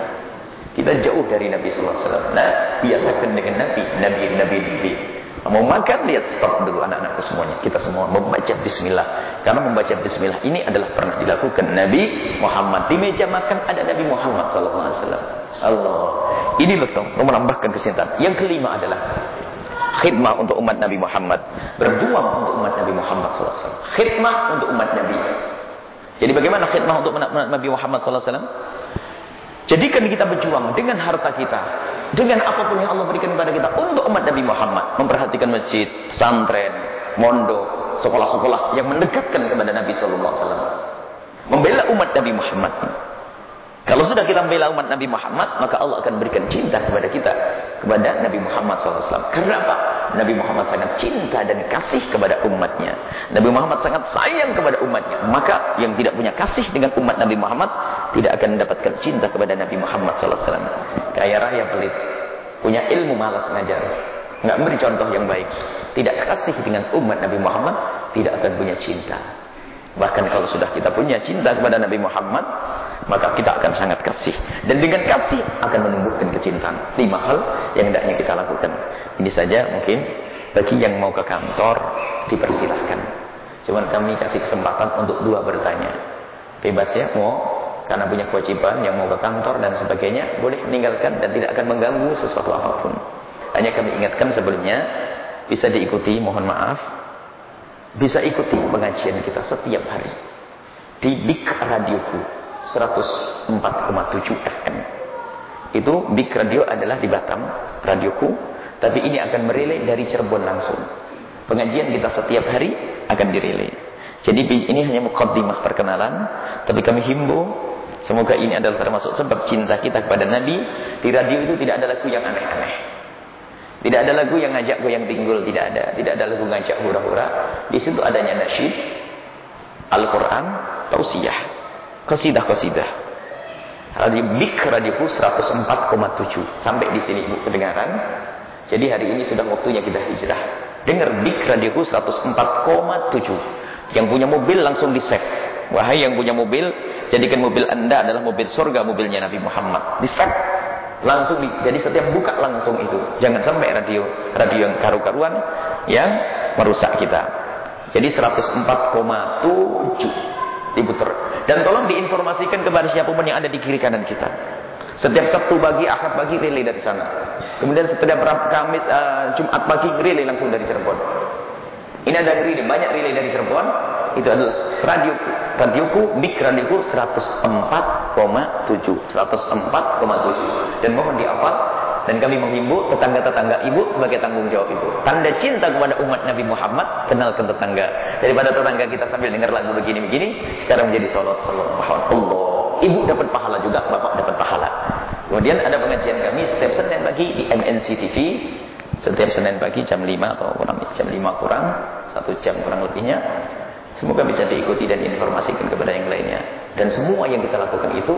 Speaker 1: Kita jauh dari Nabi wasallam. Nah, biasakan dengan Nabi, Nabi, Nabi, Nabi. Mau makan lihat stop dulu anak-anakku semuanya. Kita semua membaca bismillah. Karena membaca bismillah ini adalah pernah dilakukan Nabi Muhammad. Di meja makan ada Nabi Muhammad sallallahu alaihi wasallam. Allah. Ini betul menambahkan kesintaan. Yang kelima adalah khidmah untuk umat Nabi Muhammad. Berjuang untuk umat Nabi Muhammad sallallahu alaihi. Khidmah untuk umat Nabi. Jadi bagaimana khidmah untuk Nabi Muhammad wasallam? Jadikan kita berjuang dengan harta kita. Dengan apa pun yang Allah berikan kepada kita. Untuk umat Nabi Muhammad. Memperhatikan masjid, santren, mondok, sekolah-sekolah yang mendekatkan kepada Nabi SAW. Membela umat Nabi Muhammad. Kalau sudah kita membela umat Nabi Muhammad, maka Allah akan berikan cinta kepada kita. Kepada Nabi Muhammad SAW. Karena apa? Nabi Muhammad sangat cinta dan kasih kepada umatnya. Nabi Muhammad sangat sayang kepada umatnya. Maka yang tidak punya kasih dengan umat Nabi Muhammad, tidak akan mendapatkan cinta kepada Nabi Muhammad SAW. Kaya raya pelit. Punya ilmu malas ngajar. Nggak beri contoh yang baik. Tidak kasih dengan umat Nabi Muhammad, tidak akan punya cinta. Bahkan kalau sudah kita punya cinta kepada Nabi Muhammad, maka kita akan sangat kasih. Dan dengan kasih akan menumbuhkan kecintaan. Lima hal yang hendaknya kita lakukan. Ini saja mungkin bagi yang mau ke kantor dipersilahkan. Cuman kami kasih kesempatan untuk dua bertanya. Bebas ya, mau karena punya kewajiban yang mau ke kantor dan sebagainya, boleh meninggalkan dan tidak akan mengganggu sesuatu apa pun. Hanya kami ingatkan sebelumnya, bisa diikuti, mohon maaf, bisa ikuti pengajian kita setiap hari di Big Radioku 104,7 FM. Itu Big Radio adalah di Batam, radioku. Tapi ini akan merilai dari Cirebon langsung. Pengajian kita setiap hari akan dirilai. Jadi ini hanya mukaddimah perkenalan. Tapi kami himbau. Semoga ini adalah termasuk sebab cinta kita kepada Nabi. Di radio itu tidak ada lagu yang aneh-aneh. Tidak ada lagu yang ngajak goyang tinggul. Tidak ada. Tidak ada lagu ngajak hura-hura. Di situ adanya nasyid. Al-Quran. Tausiah. Kesidah-kesidah. Radio Bik Radioku 104,7. Sampai di sini Ibu kedengaran. Jadi hari ini sudah waktunya kita hijrah. Dengar Bik Radioku 104,7. Yang punya mobil langsung di save. Wahai yang punya mobil, jadikan mobil anda adalah mobil surga, mobilnya Nabi Muhammad. Di save. Langsung di, jadi setiap buka langsung itu. Jangan sampai radio radio yang karu-karuan yang merusak kita. Jadi 104,7 diputar. Dan tolong diinformasikan kepada siapa pun yang ada di kiri kanan kita. Setiap Sabtu pagi, Ahad pagi relay dari sana. Kemudian setiap Kamis, uh, Jumat pagi relay langsung dari Cirebon. Ini ada relay, banyak relay dari Cirebon. Itu adalah radio radioku, big radioku 104,7. 104,7. Dan mohon diapal dan kami menghimbau tetangga-tetangga ibu sebagai tanggung jawab ibu. Tanda cinta kepada umat Nabi Muhammad, kenalkan tetangga. Daripada tetangga kita sambil dengar lagu begini-begini, sekarang menjadi salat salat Allah. Ibu dapat pahala juga, bapak dapat pahala. Kemudian ada pengajian kami setiap Senin pagi di MNC TV. Setiap Senin pagi jam 5 atau kurang jam 5 kurang, satu jam kurang lebihnya. Semoga bisa diikuti dan informasikan kepada yang lainnya. Dan semua yang kita lakukan itu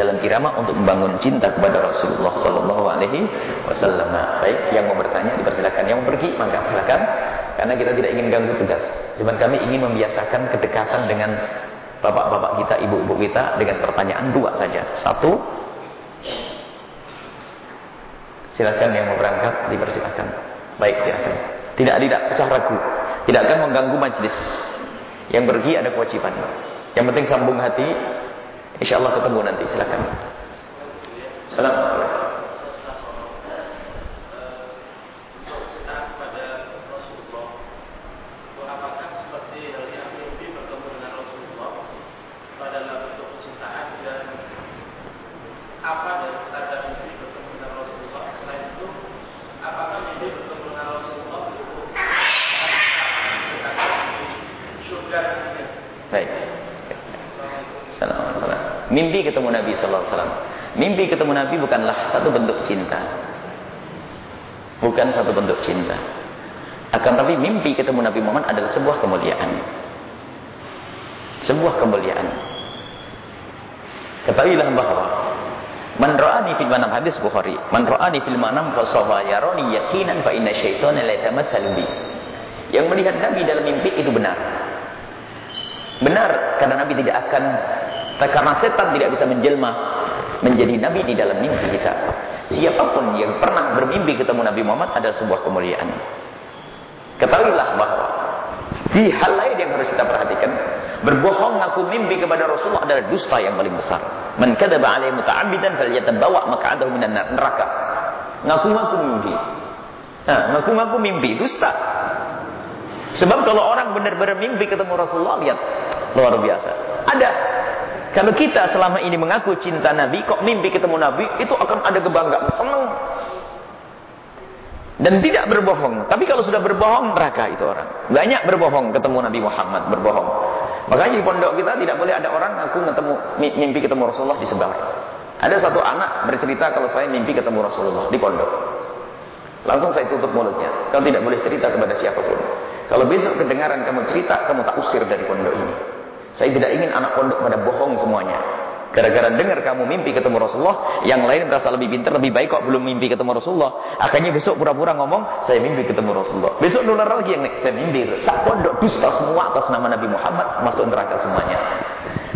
Speaker 1: dalam irama untuk membangun cinta kepada Rasulullah Sallallahu Alaihi Wasallam. Baik, yang mau bertanya dipersilakan, yang mau pergi maka silakan. Karena kita tidak ingin ganggu tugas. Cuma kami ingin membiasakan kedekatan dengan bapak-bapak kita, ibu-ibu kita dengan pertanyaan dua saja. Satu, silakan yang mau berangkat dipersilakan. Baik, silakan. Tidak tidak usah ragu. Tidak akan mengganggu majlis. Yang pergi ada kewajiban. Yang penting sambung hati, Insya Allah ketemu nanti. Silakan. Assalamualaikum. Mimpi ketemu Nabi sallallahu alaihi wasallam. Mimpi ketemu Nabi bukanlah satu bentuk cinta. Bukan satu bentuk cinta. Akan tapi mimpi ketemu Nabi Muhammad adalah sebuah kemuliaan. Sebuah kemuliaan. Ketahuilah bahwa Man ra'ani fil manam hadis Bukhari. Man ra'ani fil manam fa sawfa yarani yaqinan fa inna syaitana la yatamathalu bi. Yang melihat Nabi dalam mimpi itu benar. Benar karena Nabi tidak akan karena setan tidak bisa menjelma menjadi nabi di dalam mimpi kita. Siapa pun yang pernah bermimpi ketemu Nabi Muhammad adalah sebuah kemuliaan. Ketahuilah bahwa di hal lain yang harus kita perhatikan, berbohong ngaku mimpi kepada Rasulullah adalah dusta yang paling besar. Man kadzaba alaihi muta'ammidan falyatabawa maq'adahu minan neraka. Ngaku-ngaku mimpi. Nah, ngaku-ngaku mimpi dusta. Sebab kalau orang benar-benar mimpi ketemu Rasulullah, lihat luar biasa. Ada kalau kita selama ini mengaku cinta Nabi, kok mimpi ketemu Nabi, itu akan ada kebanggaan, senang. Dan tidak berbohong. Tapi kalau sudah berbohong, neraka itu orang. Banyak berbohong ketemu Nabi Muhammad, berbohong. Makanya di pondok kita tidak boleh ada orang ngaku ketemu mimpi ketemu Rasulullah disebar. Ada satu anak bercerita kalau saya mimpi ketemu Rasulullah di pondok. Langsung saya tutup mulutnya. Kalau tidak boleh cerita kepada siapa pun. Kalau besok kedengaran kamu cerita, kamu tak usir dari pondok ini. Saya tidak ingin anak pondok pada bohong semuanya. Gara-gara dengar kamu mimpi ketemu Rasulullah, yang lain merasa lebih pintar, lebih baik kok belum mimpi ketemu Rasulullah. Akhirnya besok pura-pura ngomong, saya mimpi ketemu Rasulullah. Besok nular lagi yang saya mimpi. Sak pondok dusta semua atas nama Nabi Muhammad masuk neraka semuanya.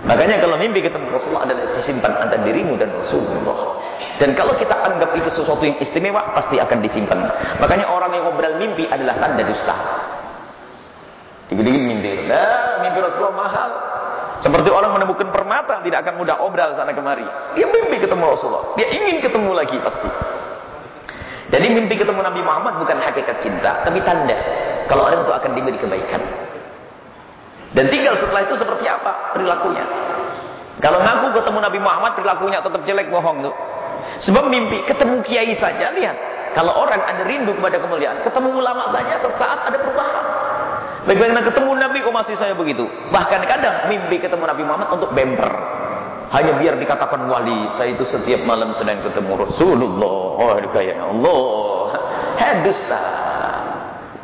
Speaker 1: Makanya kalau mimpi ketemu Rasulullah adalah disimpan antara dirimu dan Rasulullah. Dan kalau kita anggap itu sesuatu yang istimewa, pasti akan disimpan. Makanya orang yang ngobrol mimpi adalah tanda dusta. Dikit-dikit mimpi. Nah, mimpi Rasulullah mahal. Seperti orang menemukan permata, tidak akan mudah obral sana kemari. Dia mimpi ketemu Rasulullah. Dia ingin ketemu lagi pasti. Jadi mimpi ketemu Nabi Muhammad bukan hakikat cinta, tapi tanda. Kalau orang itu akan diberi kebaikan. Dan tinggal setelah itu seperti apa perilakunya. Kalau ngaku ketemu Nabi Muhammad, perilakunya tetap jelek, bohong tuh. Sebab mimpi ketemu kiai saja, lihat. Kalau orang ada rindu kepada kemuliaan, ketemu ulama saja sesaat ada perubahan. Bagaimana ketemu Nabi kok masih saya begitu? Bahkan kadang mimpi ketemu Nabi Muhammad untuk bemper. Hanya biar dikatakan wali. Saya itu setiap malam sedang ketemu Rasulullah. Oh, kayaknya Allah. Hei, dusta.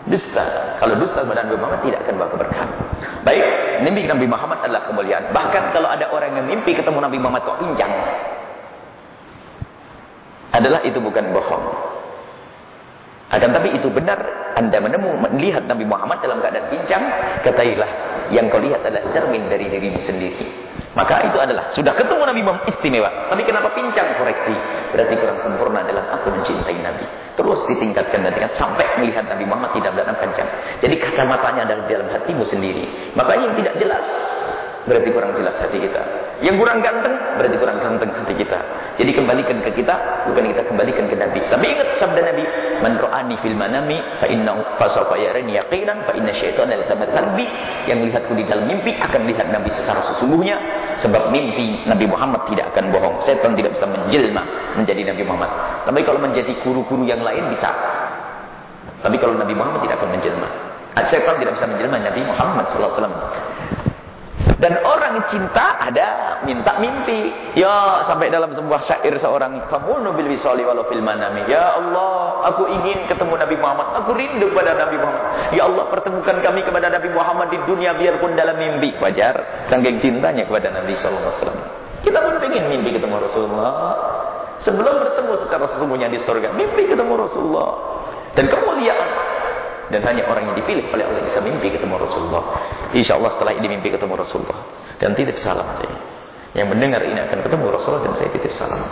Speaker 1: Dusta. Kalau dusta kepada Nabi Muhammad tidak akan bawa keberkahan. Baik, mimpi Nabi Muhammad adalah kemuliaan. Bahkan kalau ada orang yang mimpi ketemu Nabi Muhammad kok pincang. Adalah itu bukan bohong. Akan tapi itu benar. Anda menemu, melihat Nabi Muhammad dalam keadaan pincang. Katailah. Yang kau lihat adalah cermin dari dirimu sendiri. Maka itu adalah sudah ketemu Nabi Muhammad istimewa. Tapi kenapa pincang koreksi? Berarti kurang sempurna dalam aku mencintai Nabi. Terus ditingkatkan dan tingkat sampai melihat Nabi Muhammad tidak dalam kancam. Jadi kacamatanya adalah dalam hatimu sendiri. Makanya yang tidak jelas berarti kurang jelas hati kita. Yang kurang ganteng, berarti kurang ganteng hati kita. Jadi kembalikan ke kita, bukan kita kembalikan ke Nabi. Tapi ingat sabda Nabi, "Man ra'ani fil manami fa innahu fa sawfa yarani yaqinan fa inna syaitana yatamathalbi." Yang melihatku di dalam mimpi akan lihat Nabi secara sesungguhnya, sebab mimpi Nabi Muhammad tidak akan bohong. Setan tidak bisa menjelma menjadi Nabi Muhammad. Tapi kalau menjadi guru-guru yang lain bisa. Tapi kalau Nabi Muhammad tidak akan menjelma. Setan tidak bisa menjelma Nabi Muhammad sallallahu alaihi. Dan orang cinta ada minta mimpi. Ya, sampai dalam sebuah syair seorang famunu bil wisali walau fil manami. Ya Allah, aku ingin ketemu Nabi Muhammad. Aku rindu kepada Nabi Muhammad. Ya Allah, pertemukan kami kepada Nabi Muhammad di dunia biarpun dalam mimpi. Wajar, saking cintanya kepada Nabi sallallahu alaihi wasallam. Kita pun ingin mimpi ketemu Rasulullah. Sebelum bertemu secara sesungguhnya di surga, mimpi ketemu Rasulullah. Dan kemuliaan dan hanya orang yang dipilih oleh Allah bisa mimpi ketemu Rasulullah. Insya Allah setelah ini mimpi ketemu Rasulullah. Dan titip salam saya. Yang mendengar ini akan ketemu Rasulullah dan saya titip salam.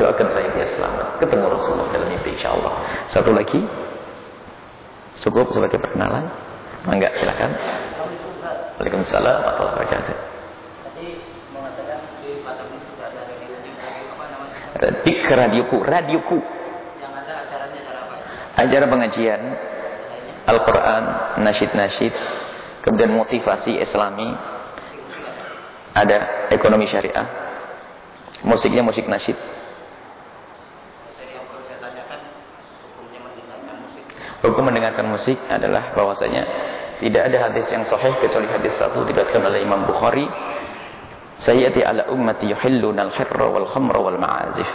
Speaker 1: Doakan saya dia selamat. Ketemu Rasulullah dalam mimpi insya Allah. Satu lagi. Cukup sebagai perkenalan. Mangga silakan. Waalaikumsalam warahmatullahi wabarakatuh. Dik radioku, radioku. Yang ada acaranya acara apa? Acara pengajian Al-Quran, nasyid-nasyid, kemudian motivasi islami, ada ekonomi syariah, musiknya musik nasyid. Hukum mendengarkan musik adalah bahwasanya tidak ada hadis yang sahih kecuali hadis satu diriwayatkan oleh Imam Bukhari. Sayyati ala ummati yuhilluna al-hirra wal khamra wal ma'azif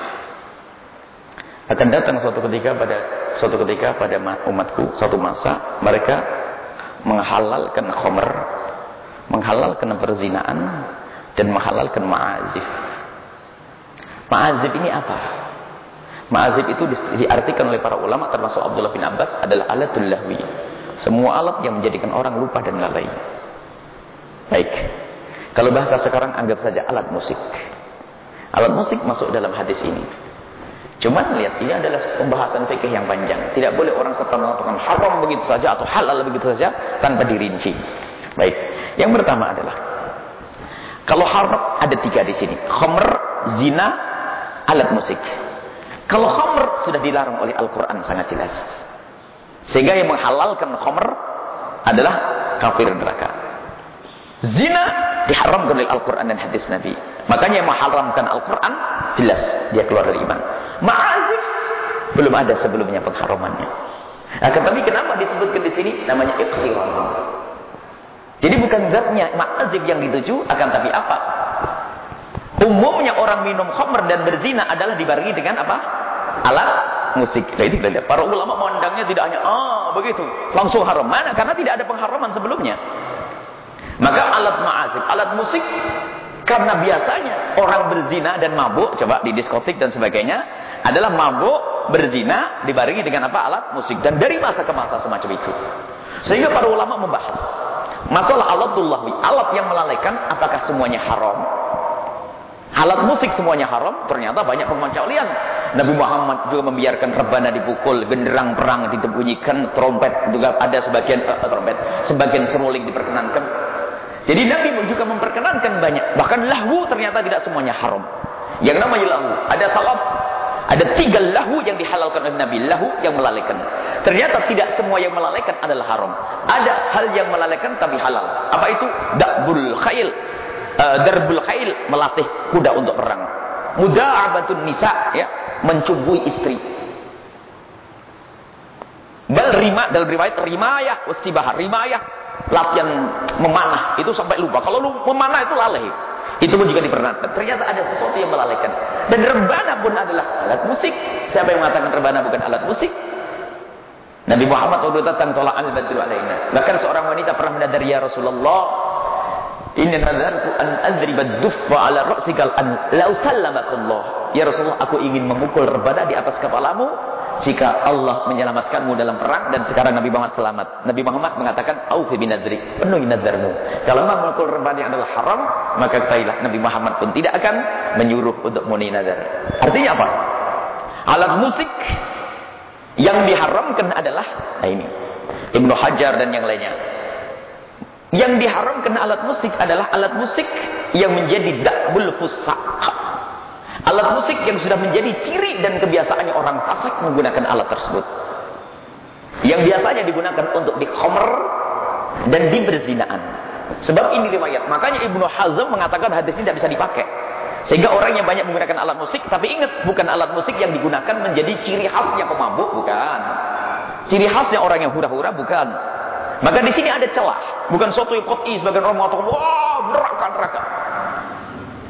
Speaker 1: akan datang suatu ketika pada suatu ketika pada umatku suatu masa mereka menghalalkan khamr menghalalkan perzinaan dan menghalalkan ma'azif. Ma'azif ini apa? Ma'azif itu diartikan oleh para ulama termasuk Abdullah bin Abbas adalah alatul lahwi. Semua alat yang menjadikan orang lupa dan lalai. Baik. Kalau bahasa sekarang anggap saja alat musik. Alat musik masuk dalam hadis ini Cuma lihat ini adalah pembahasan fikih yang panjang. Tidak boleh orang serta mengatakan haram begitu saja atau halal begitu saja tanpa dirinci. Baik. Yang pertama adalah kalau haram ada tiga di sini. Khamr, zina, alat musik. Kalau khamr sudah dilarang oleh Al-Quran sangat jelas. Sehingga yang menghalalkan khamr adalah kafir neraka. Zina diharamkan oleh Al-Quran dan hadis Nabi. Makanya yang mengharamkan Al-Quran jelas dia keluar dari iman. Ma'azif belum ada sebelumnya pengharamannya. Akan tapi kenapa disebutkan di sini namanya ikhtiram. Jadi bukan zatnya ma'azif yang dituju, akan tapi apa? Umumnya orang minum khamr dan berzina adalah dibarengi dengan apa? Alat musik. Nah, itu kita. Para ulama memandangnya tidak hanya ah begitu, langsung haram. Mana? Karena tidak ada pengharaman sebelumnya. Maka alat ma'azif, alat musik karena biasanya orang berzina dan mabuk, coba di diskotik dan sebagainya, adalah mabuk, berzina, dibarengi dengan apa? Alat musik. Dan dari masa ke masa semacam itu. Sehingga para ulama membahas. Masalah alatullahi, alat yang melalaikan, apakah semuanya haram? Alat musik semuanya haram, ternyata banyak pengecualian. Nabi Muhammad juga membiarkan rebana dipukul, genderang perang dibunyikan, trompet juga ada sebagian uh, trompet, sebagian seruling diperkenankan. Jadi Nabi juga memperkenankan banyak. Bahkan lahu ternyata tidak semuanya haram. Yang namanya lahu. Ada salaf. Ada tiga lahu yang dihalalkan oleh Nabi. Lahu yang melalaikan. Ternyata tidak semua yang melalaikan adalah haram. Ada hal yang melalaikan tapi halal. Apa itu? Da'bul khail. Uh, darbul khail. Melatih kuda untuk perang. Muda'abatun nisa. ya Mencubui istri. Bal rima dalam riwayat rimayah wastibah rimayah latihan memanah itu sampai lupa. Kalau lu memanah itu lalai. Itu pun juga diperkenankan. Ternyata ada sesuatu yang melalaikan. Dan rebana pun adalah alat musik. Siapa yang mengatakan rebana bukan alat musik? Nabi Muhammad waktu datang tolak al badru alaina. Bahkan seorang wanita pernah menadari ya Rasulullah, ini nadarku an adriba duffa ala ra'sikal an la usallamakallah. Ya Rasulullah, aku ingin memukul rebana di atas kepalamu jika Allah menyelamatkanmu dalam perang dan sekarang Nabi Muhammad selamat. Nabi Muhammad mengatakan, "Aufi binadrik." Penuhi nadarmu. Kalau memukul rembani adalah haram, maka ketahuilah Nabi Muhammad pun tidak akan menyuruh untuk muni nadar. Artinya apa? Alat musik yang diharamkan adalah nah ini. Ibnu Hajar dan yang lainnya. Yang diharamkan alat musik adalah alat musik yang menjadi dakbul fusak Alat musik yang sudah menjadi ciri dan kebiasaannya orang fasik menggunakan alat tersebut. Yang biasanya digunakan untuk dikhomer dan di berzinaan. Sebab ini riwayat. Makanya Ibnu Hazm mengatakan hadis ini tidak bisa dipakai. Sehingga orang yang banyak menggunakan alat musik, tapi ingat bukan alat musik yang digunakan menjadi ciri khasnya pemabuk, bukan. Ciri khasnya orang yang hura-hura, bukan. Maka di sini ada celah, bukan suatu yang kot'i sebagian orang mengatakan, wah neraka neraka.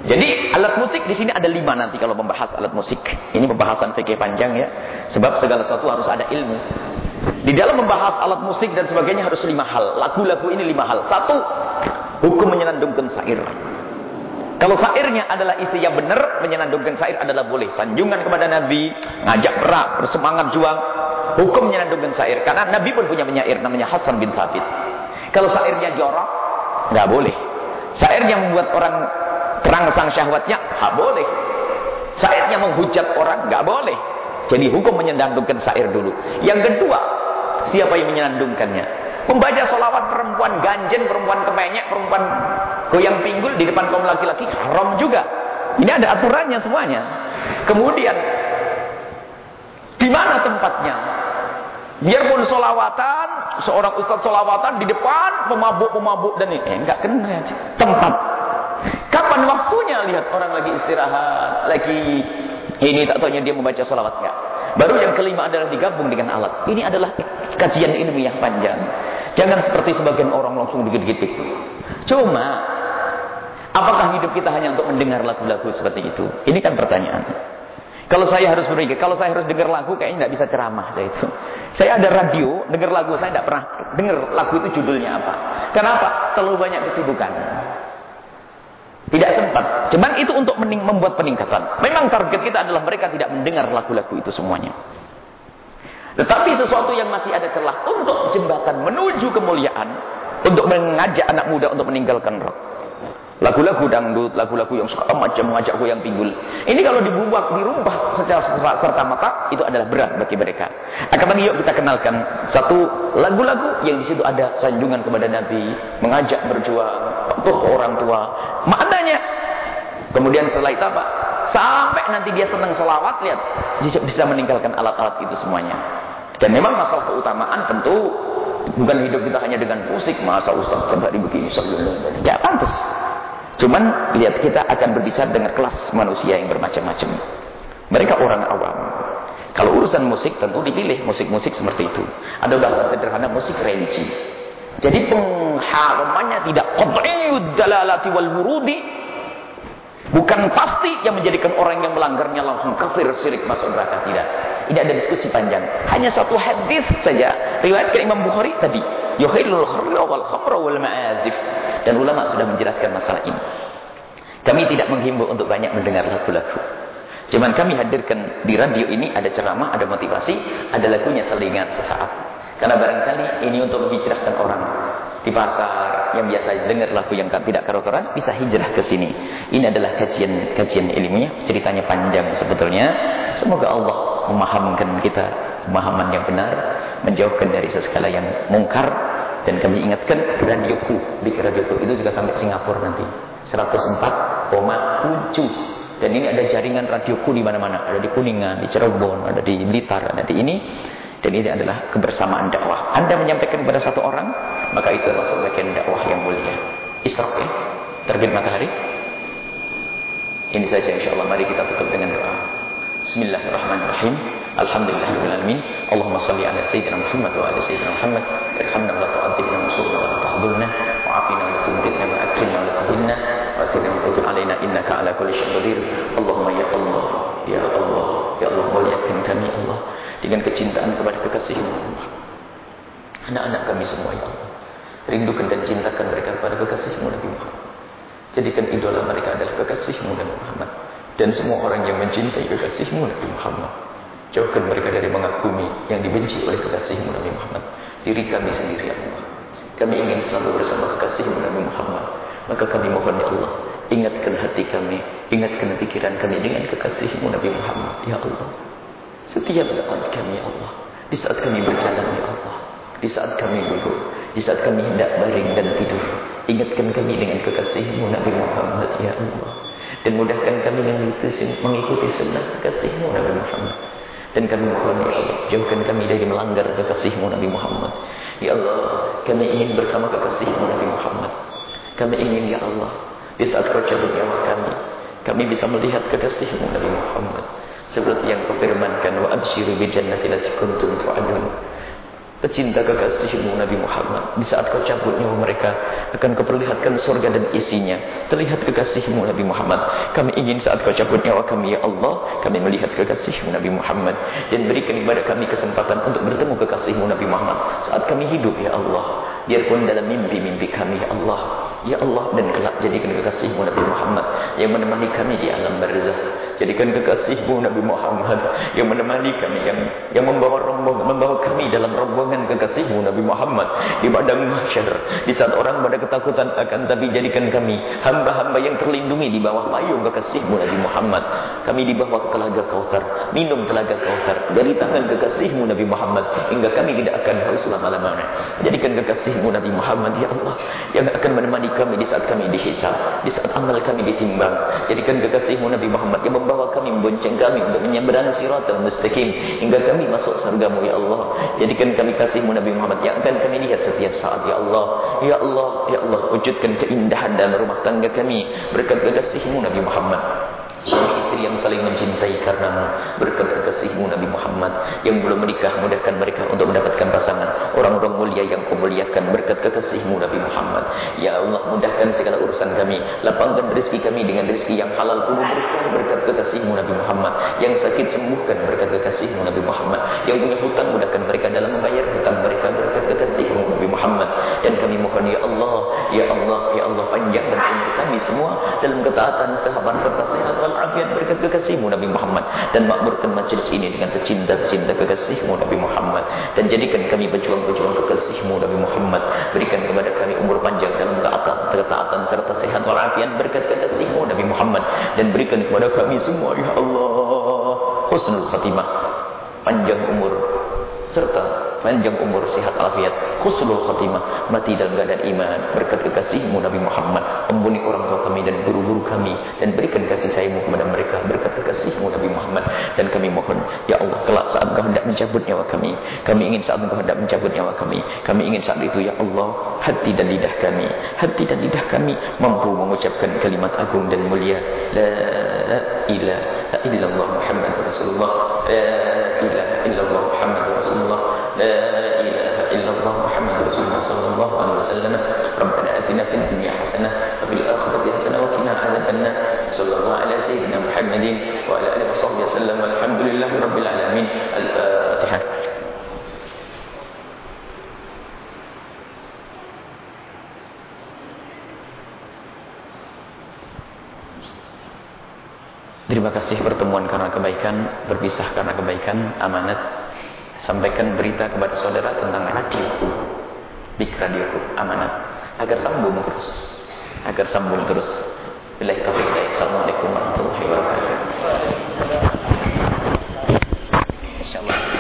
Speaker 1: Jadi alat musik di sini ada lima nanti kalau membahas alat musik. Ini pembahasan fikih panjang ya. Sebab segala sesuatu harus ada ilmu. Di dalam membahas alat musik dan sebagainya harus lima hal. Lagu-lagu ini lima hal. Satu, hukum menyenandungkan sair. Kalau sairnya adalah istri yang benar, menyenandungkan sair adalah boleh. Sanjungan kepada Nabi, ngajak berak, bersemangat juang. Hukum menyenandungkan sair. Karena Nabi pun punya penyair namanya Hasan bin Thabit. Kalau sairnya jorok, nggak boleh. Sair yang membuat orang terangsang syahwatnya, tak boleh. Sairnya menghujat orang, nggak boleh. Jadi hukum menyandungkan sair dulu. Yang kedua, siapa yang menyandungkannya? Membaca solawat perempuan ganjen, perempuan kemenyek, perempuan goyang pinggul di depan kaum laki-laki, haram juga. Ini ada aturannya semuanya. Kemudian, di mana tempatnya? Biarpun solawatan, seorang ustaz solawatan di depan pemabuk-pemabuk dan ini, eh, enggak kena tempat Kapan waktunya lihat orang lagi istirahat, lagi ini tak tahunya dia membaca salawat. Baru yang kelima adalah digabung dengan alat. Ini adalah kajian ilmiah panjang. Jangan seperti sebagian orang langsung digigit itu. Cuma apakah hidup kita hanya untuk mendengar lagu-lagu seperti itu? Ini kan pertanyaan. Kalau saya harus berpikir, kalau saya harus dengar lagu kayaknya tidak bisa ceramah saya itu. Saya ada radio, dengar lagu, saya tidak pernah dengar lagu itu judulnya apa. Kenapa? Terlalu banyak kesibukan. Tidak sempat. Cuman itu untuk membuat peningkatan. Memang target kita adalah mereka tidak mendengar lagu-lagu itu semuanya. Tetapi sesuatu yang masih ada celah untuk jembatan menuju kemuliaan. Untuk mengajak anak muda untuk meninggalkan rock. Lagu-lagu dangdut, lagu-lagu yang suka macam mengajak goyang pinggul. Ini kalau dibuat, dirubah secara serta merta itu adalah berat bagi mereka. Akan tetapi yuk kita kenalkan satu lagu-lagu yang di situ ada sanjungan kepada Nabi, mengajak berjuang, patuh orang tua. Maknanya. Kemudian setelah itu apa? Sampai nanti dia senang selawat, lihat bisa meninggalkan alat-alat itu semuanya. Dan memang masalah keutamaan tentu bukan hidup kita hanya dengan musik, masa Ustaz coba begini sallallahu Ya pantas. Cuman lihat kita akan berbicara dengan kelas manusia yang bermacam-macam. Mereka orang awam. Kalau urusan musik tentu dipilih musik-musik seperti itu. Ada bahasa sederhana musik religi. Jadi pengharamannya tidak qad'iyud dalalati wal wurudi. Bukan pasti yang menjadikan orang yang melanggarnya langsung kafir syirik masuk neraka tidak. Ini ada diskusi panjang. Hanya satu hadis saja riwayatkan Imam Bukhari tadi. Yuhillul khamra wal khamra wal ma'azif. Dan ulama sudah menjelaskan masalah ini. Kami tidak menghimbau untuk banyak mendengar lagu-lagu. Cuman kami hadirkan di radio ini ada ceramah, ada motivasi, ada lagunya selingan sesaat. Karena barangkali ini untuk menghijrahkan orang di pasar yang biasa dengar lagu yang tidak karu-karuan bisa hijrah ke sini. Ini adalah kajian kajian ilmiah, ceritanya panjang sebetulnya. Semoga Allah memahamkan kita pemahaman yang benar, menjauhkan dari segala yang mungkar dan kami ingatkan radioku di radioku itu juga sampai Singapura nanti. 104,7 dan ini ada jaringan radioku di mana-mana. Ada di Kuningan, di Cirebon, ada di Blitar, ada di ini. Dan ini adalah kebersamaan dakwah. Anda menyampaikan kepada satu orang maka itu adalah bagian dakwah yang mulia. Isra ya? Terbit matahari? Ini saja insyaAllah mari kita tutup dengan doa. Bismillahirrahmanirrahim Alhamdulillahirrahmanirrahim. Allahumma salli ala Sayyidina Muhammad wa ala Sayyidina Muhammad. Irhamna wa ta'adzibna wa wa Wa afina wa wa Allahumma ya Allah Ya Allah Ya Allah kami Allah. Dengan kecintaan kepada kekasihmu Allah. Anak-anak kami semua ya Rindukan dan cintakan mereka kepada kekasihmu Nabi Muhammad. Jadikan idola mereka adalah kekasihmu Nabi Muhammad. Dan semua orang yang mencintai kekasihmu Nabi Muhammad Jauhkan mereka dari mengagumi yang dibenci oleh kekasihmu Nabi Muhammad. Diri kami sendiri ya Allah. Kami ingin selalu bersama kekasihmu Nabi Muhammad. Maka kami mohon ya Allah. Ingatkan hati kami. Ingatkan pikiran kami dengan kekasihmu Nabi Muhammad. Ya Allah. Setiap saat kami ya Allah. Di saat kami berjalan ya Allah. Di saat kami duduk. Di saat kami hendak baring dan tidur. Ingatkan kami dengan kekasihmu Nabi Muhammad. Ya Allah. Dan mudahkan kami mengikuti, mengikuti sunnah kekasihmu Nabi Muhammad. Dan kami mohon ya Allah, jauhkan kami dari melanggar kekasihmu Nabi Muhammad. Ya Allah, kami ingin bersama kekasihmu Nabi Muhammad. Kami ingin ya Allah, di saat kau cabut nyawa kami, kami bisa melihat kekasihmu Nabi Muhammad. Seperti yang kau firmankan, wa abshiru bi jannati lati kuntum tu'adun. Pecinta kekasihmu Nabi Muhammad Di saat kau cabut nyawa mereka Akan kau perlihatkan surga dan isinya. Terlihat kekasihmu Nabi Muhammad. Kami ingin saat kau cabut nyawa kami Ya Allah Kami melihat kekasihmu Nabi Muhammad. Dan berikan kepada kami kesempatan Untuk bertemu kekasihmu Nabi Muhammad. Saat kami hidup Ya Allah Biarpun dalam mimpi-mimpi kami Ya Allah Ya Allah dan kelak jadikan kekasihmu Nabi Muhammad yang menemani kami di alam barzah. Jadikan kekasihmu Nabi Muhammad yang menemani kami yang yang membawa rombongan membawa kami dalam rombongan kekasihmu Nabi Muhammad di padang mahsyar. Di saat orang pada ketakutan akan tapi jadikan kami hamba-hamba yang terlindungi di bawah payung kekasihmu Nabi Muhammad. Kami dibawa ke telaga Kautsar, minum telaga Kautsar dari tangan kekasihmu Nabi Muhammad hingga kami tidak akan haus selama-lamanya. Jadikan kekasihmu Nabi Muhammad ya Allah yang akan menemani kami di saat kami dihisab, di saat amal kami ditimbang. Jadikan kekasihmu Nabi Muhammad yang membawa kami, membonceng kami untuk menyeberang siratal mustaqim hingga kami masuk surgamu ya Allah. Jadikan kami kasihmu Nabi Muhammad yang akan kami lihat setiap saat ya Allah. Ya Allah, ya Allah, wujudkan keindahan dalam rumah tangga kami berkat kekasihmu Nabi Muhammad. Suami istri yang saling mencintai karenamu Berkat kekasihmu Nabi Muhammad Yang belum menikah mudahkan mereka untuk mendapatkan pasangan. Orang-orang mulia yang kau muliakan Berkat kekasihmu Nabi Muhammad. Ya Allah mudahkan segala urusan kami. Lapangkan rezeki kami dengan rezeki yang halal Penuh berkat kekasihmu Nabi Muhammad. Yang sakit sembuhkan berkat kekasihmu Nabi Muhammad. Yang punya hutang mudahkan mereka dalam membayar hutang mereka Berkat kekasihmu Nabi Muhammad. Dan kami mohon Ya Allah Ya Allah Ya Allah panjangkan umur kami semua Dalam ketaatan sahabat serta sehat walafiat berkat kekasihmu Nabi Muhammad. Dan makmurkan majlis ini dengan tercinta-cinta kekasihmu Nabi Muhammad. Dan jadikan kami pejuang-pejuang kekasihmu Nabi Muhammad. Berikan kepada kami umur panjang dalam ketaatan, ketaatan serta sehat walafiat berkat kekasihmu Nabi Muhammad. Dan berikan kepada kami semua ya Allah husnul khatimah. Panjang umur serta panjang umur, sehat afiat, khusnul khatimah, mati dalam keadaan iman, berkat kekasihmu Nabi Muhammad, ampuni orang tua kami dan guru-guru kami, dan berikan kasih sayangmu kepada mereka, berkat kekasihmu Nabi Muhammad, dan kami mohon, Ya Allah, kelak saat engkau hendak mencabut nyawa kami, kami ingin saat engkau hendak mencabut nyawa kami, kami ingin saat itu, Ya Allah, hati dan lidah kami, hati dan lidah kami, mampu mengucapkan kalimat agung dan mulia, La ilaha illallah Muhammad Rasulullah, La ilaha illallah Muhammad لا إله إلا الله محمد رسول الله صلى الله عليه وسلم. ربنا أتنا في الدنيا حسنة وفي الآخرة حسنة وقنا عذاب النار. صلى الله على سيدنا محمد وعلى آله وصحبه وسلم. والحمد لله رب العالمين. الفاتحة. Terima kasih pertemuan karena kebaikan, berpisah karena kebaikan, amanat. Sampaikan berita kepada saudara tentang radio Big Radio Amanat agar sambung terus. Agar sambung terus. Bila taufiq Assalamualaikum warahmatullahi wabarakatuh. Insyaallah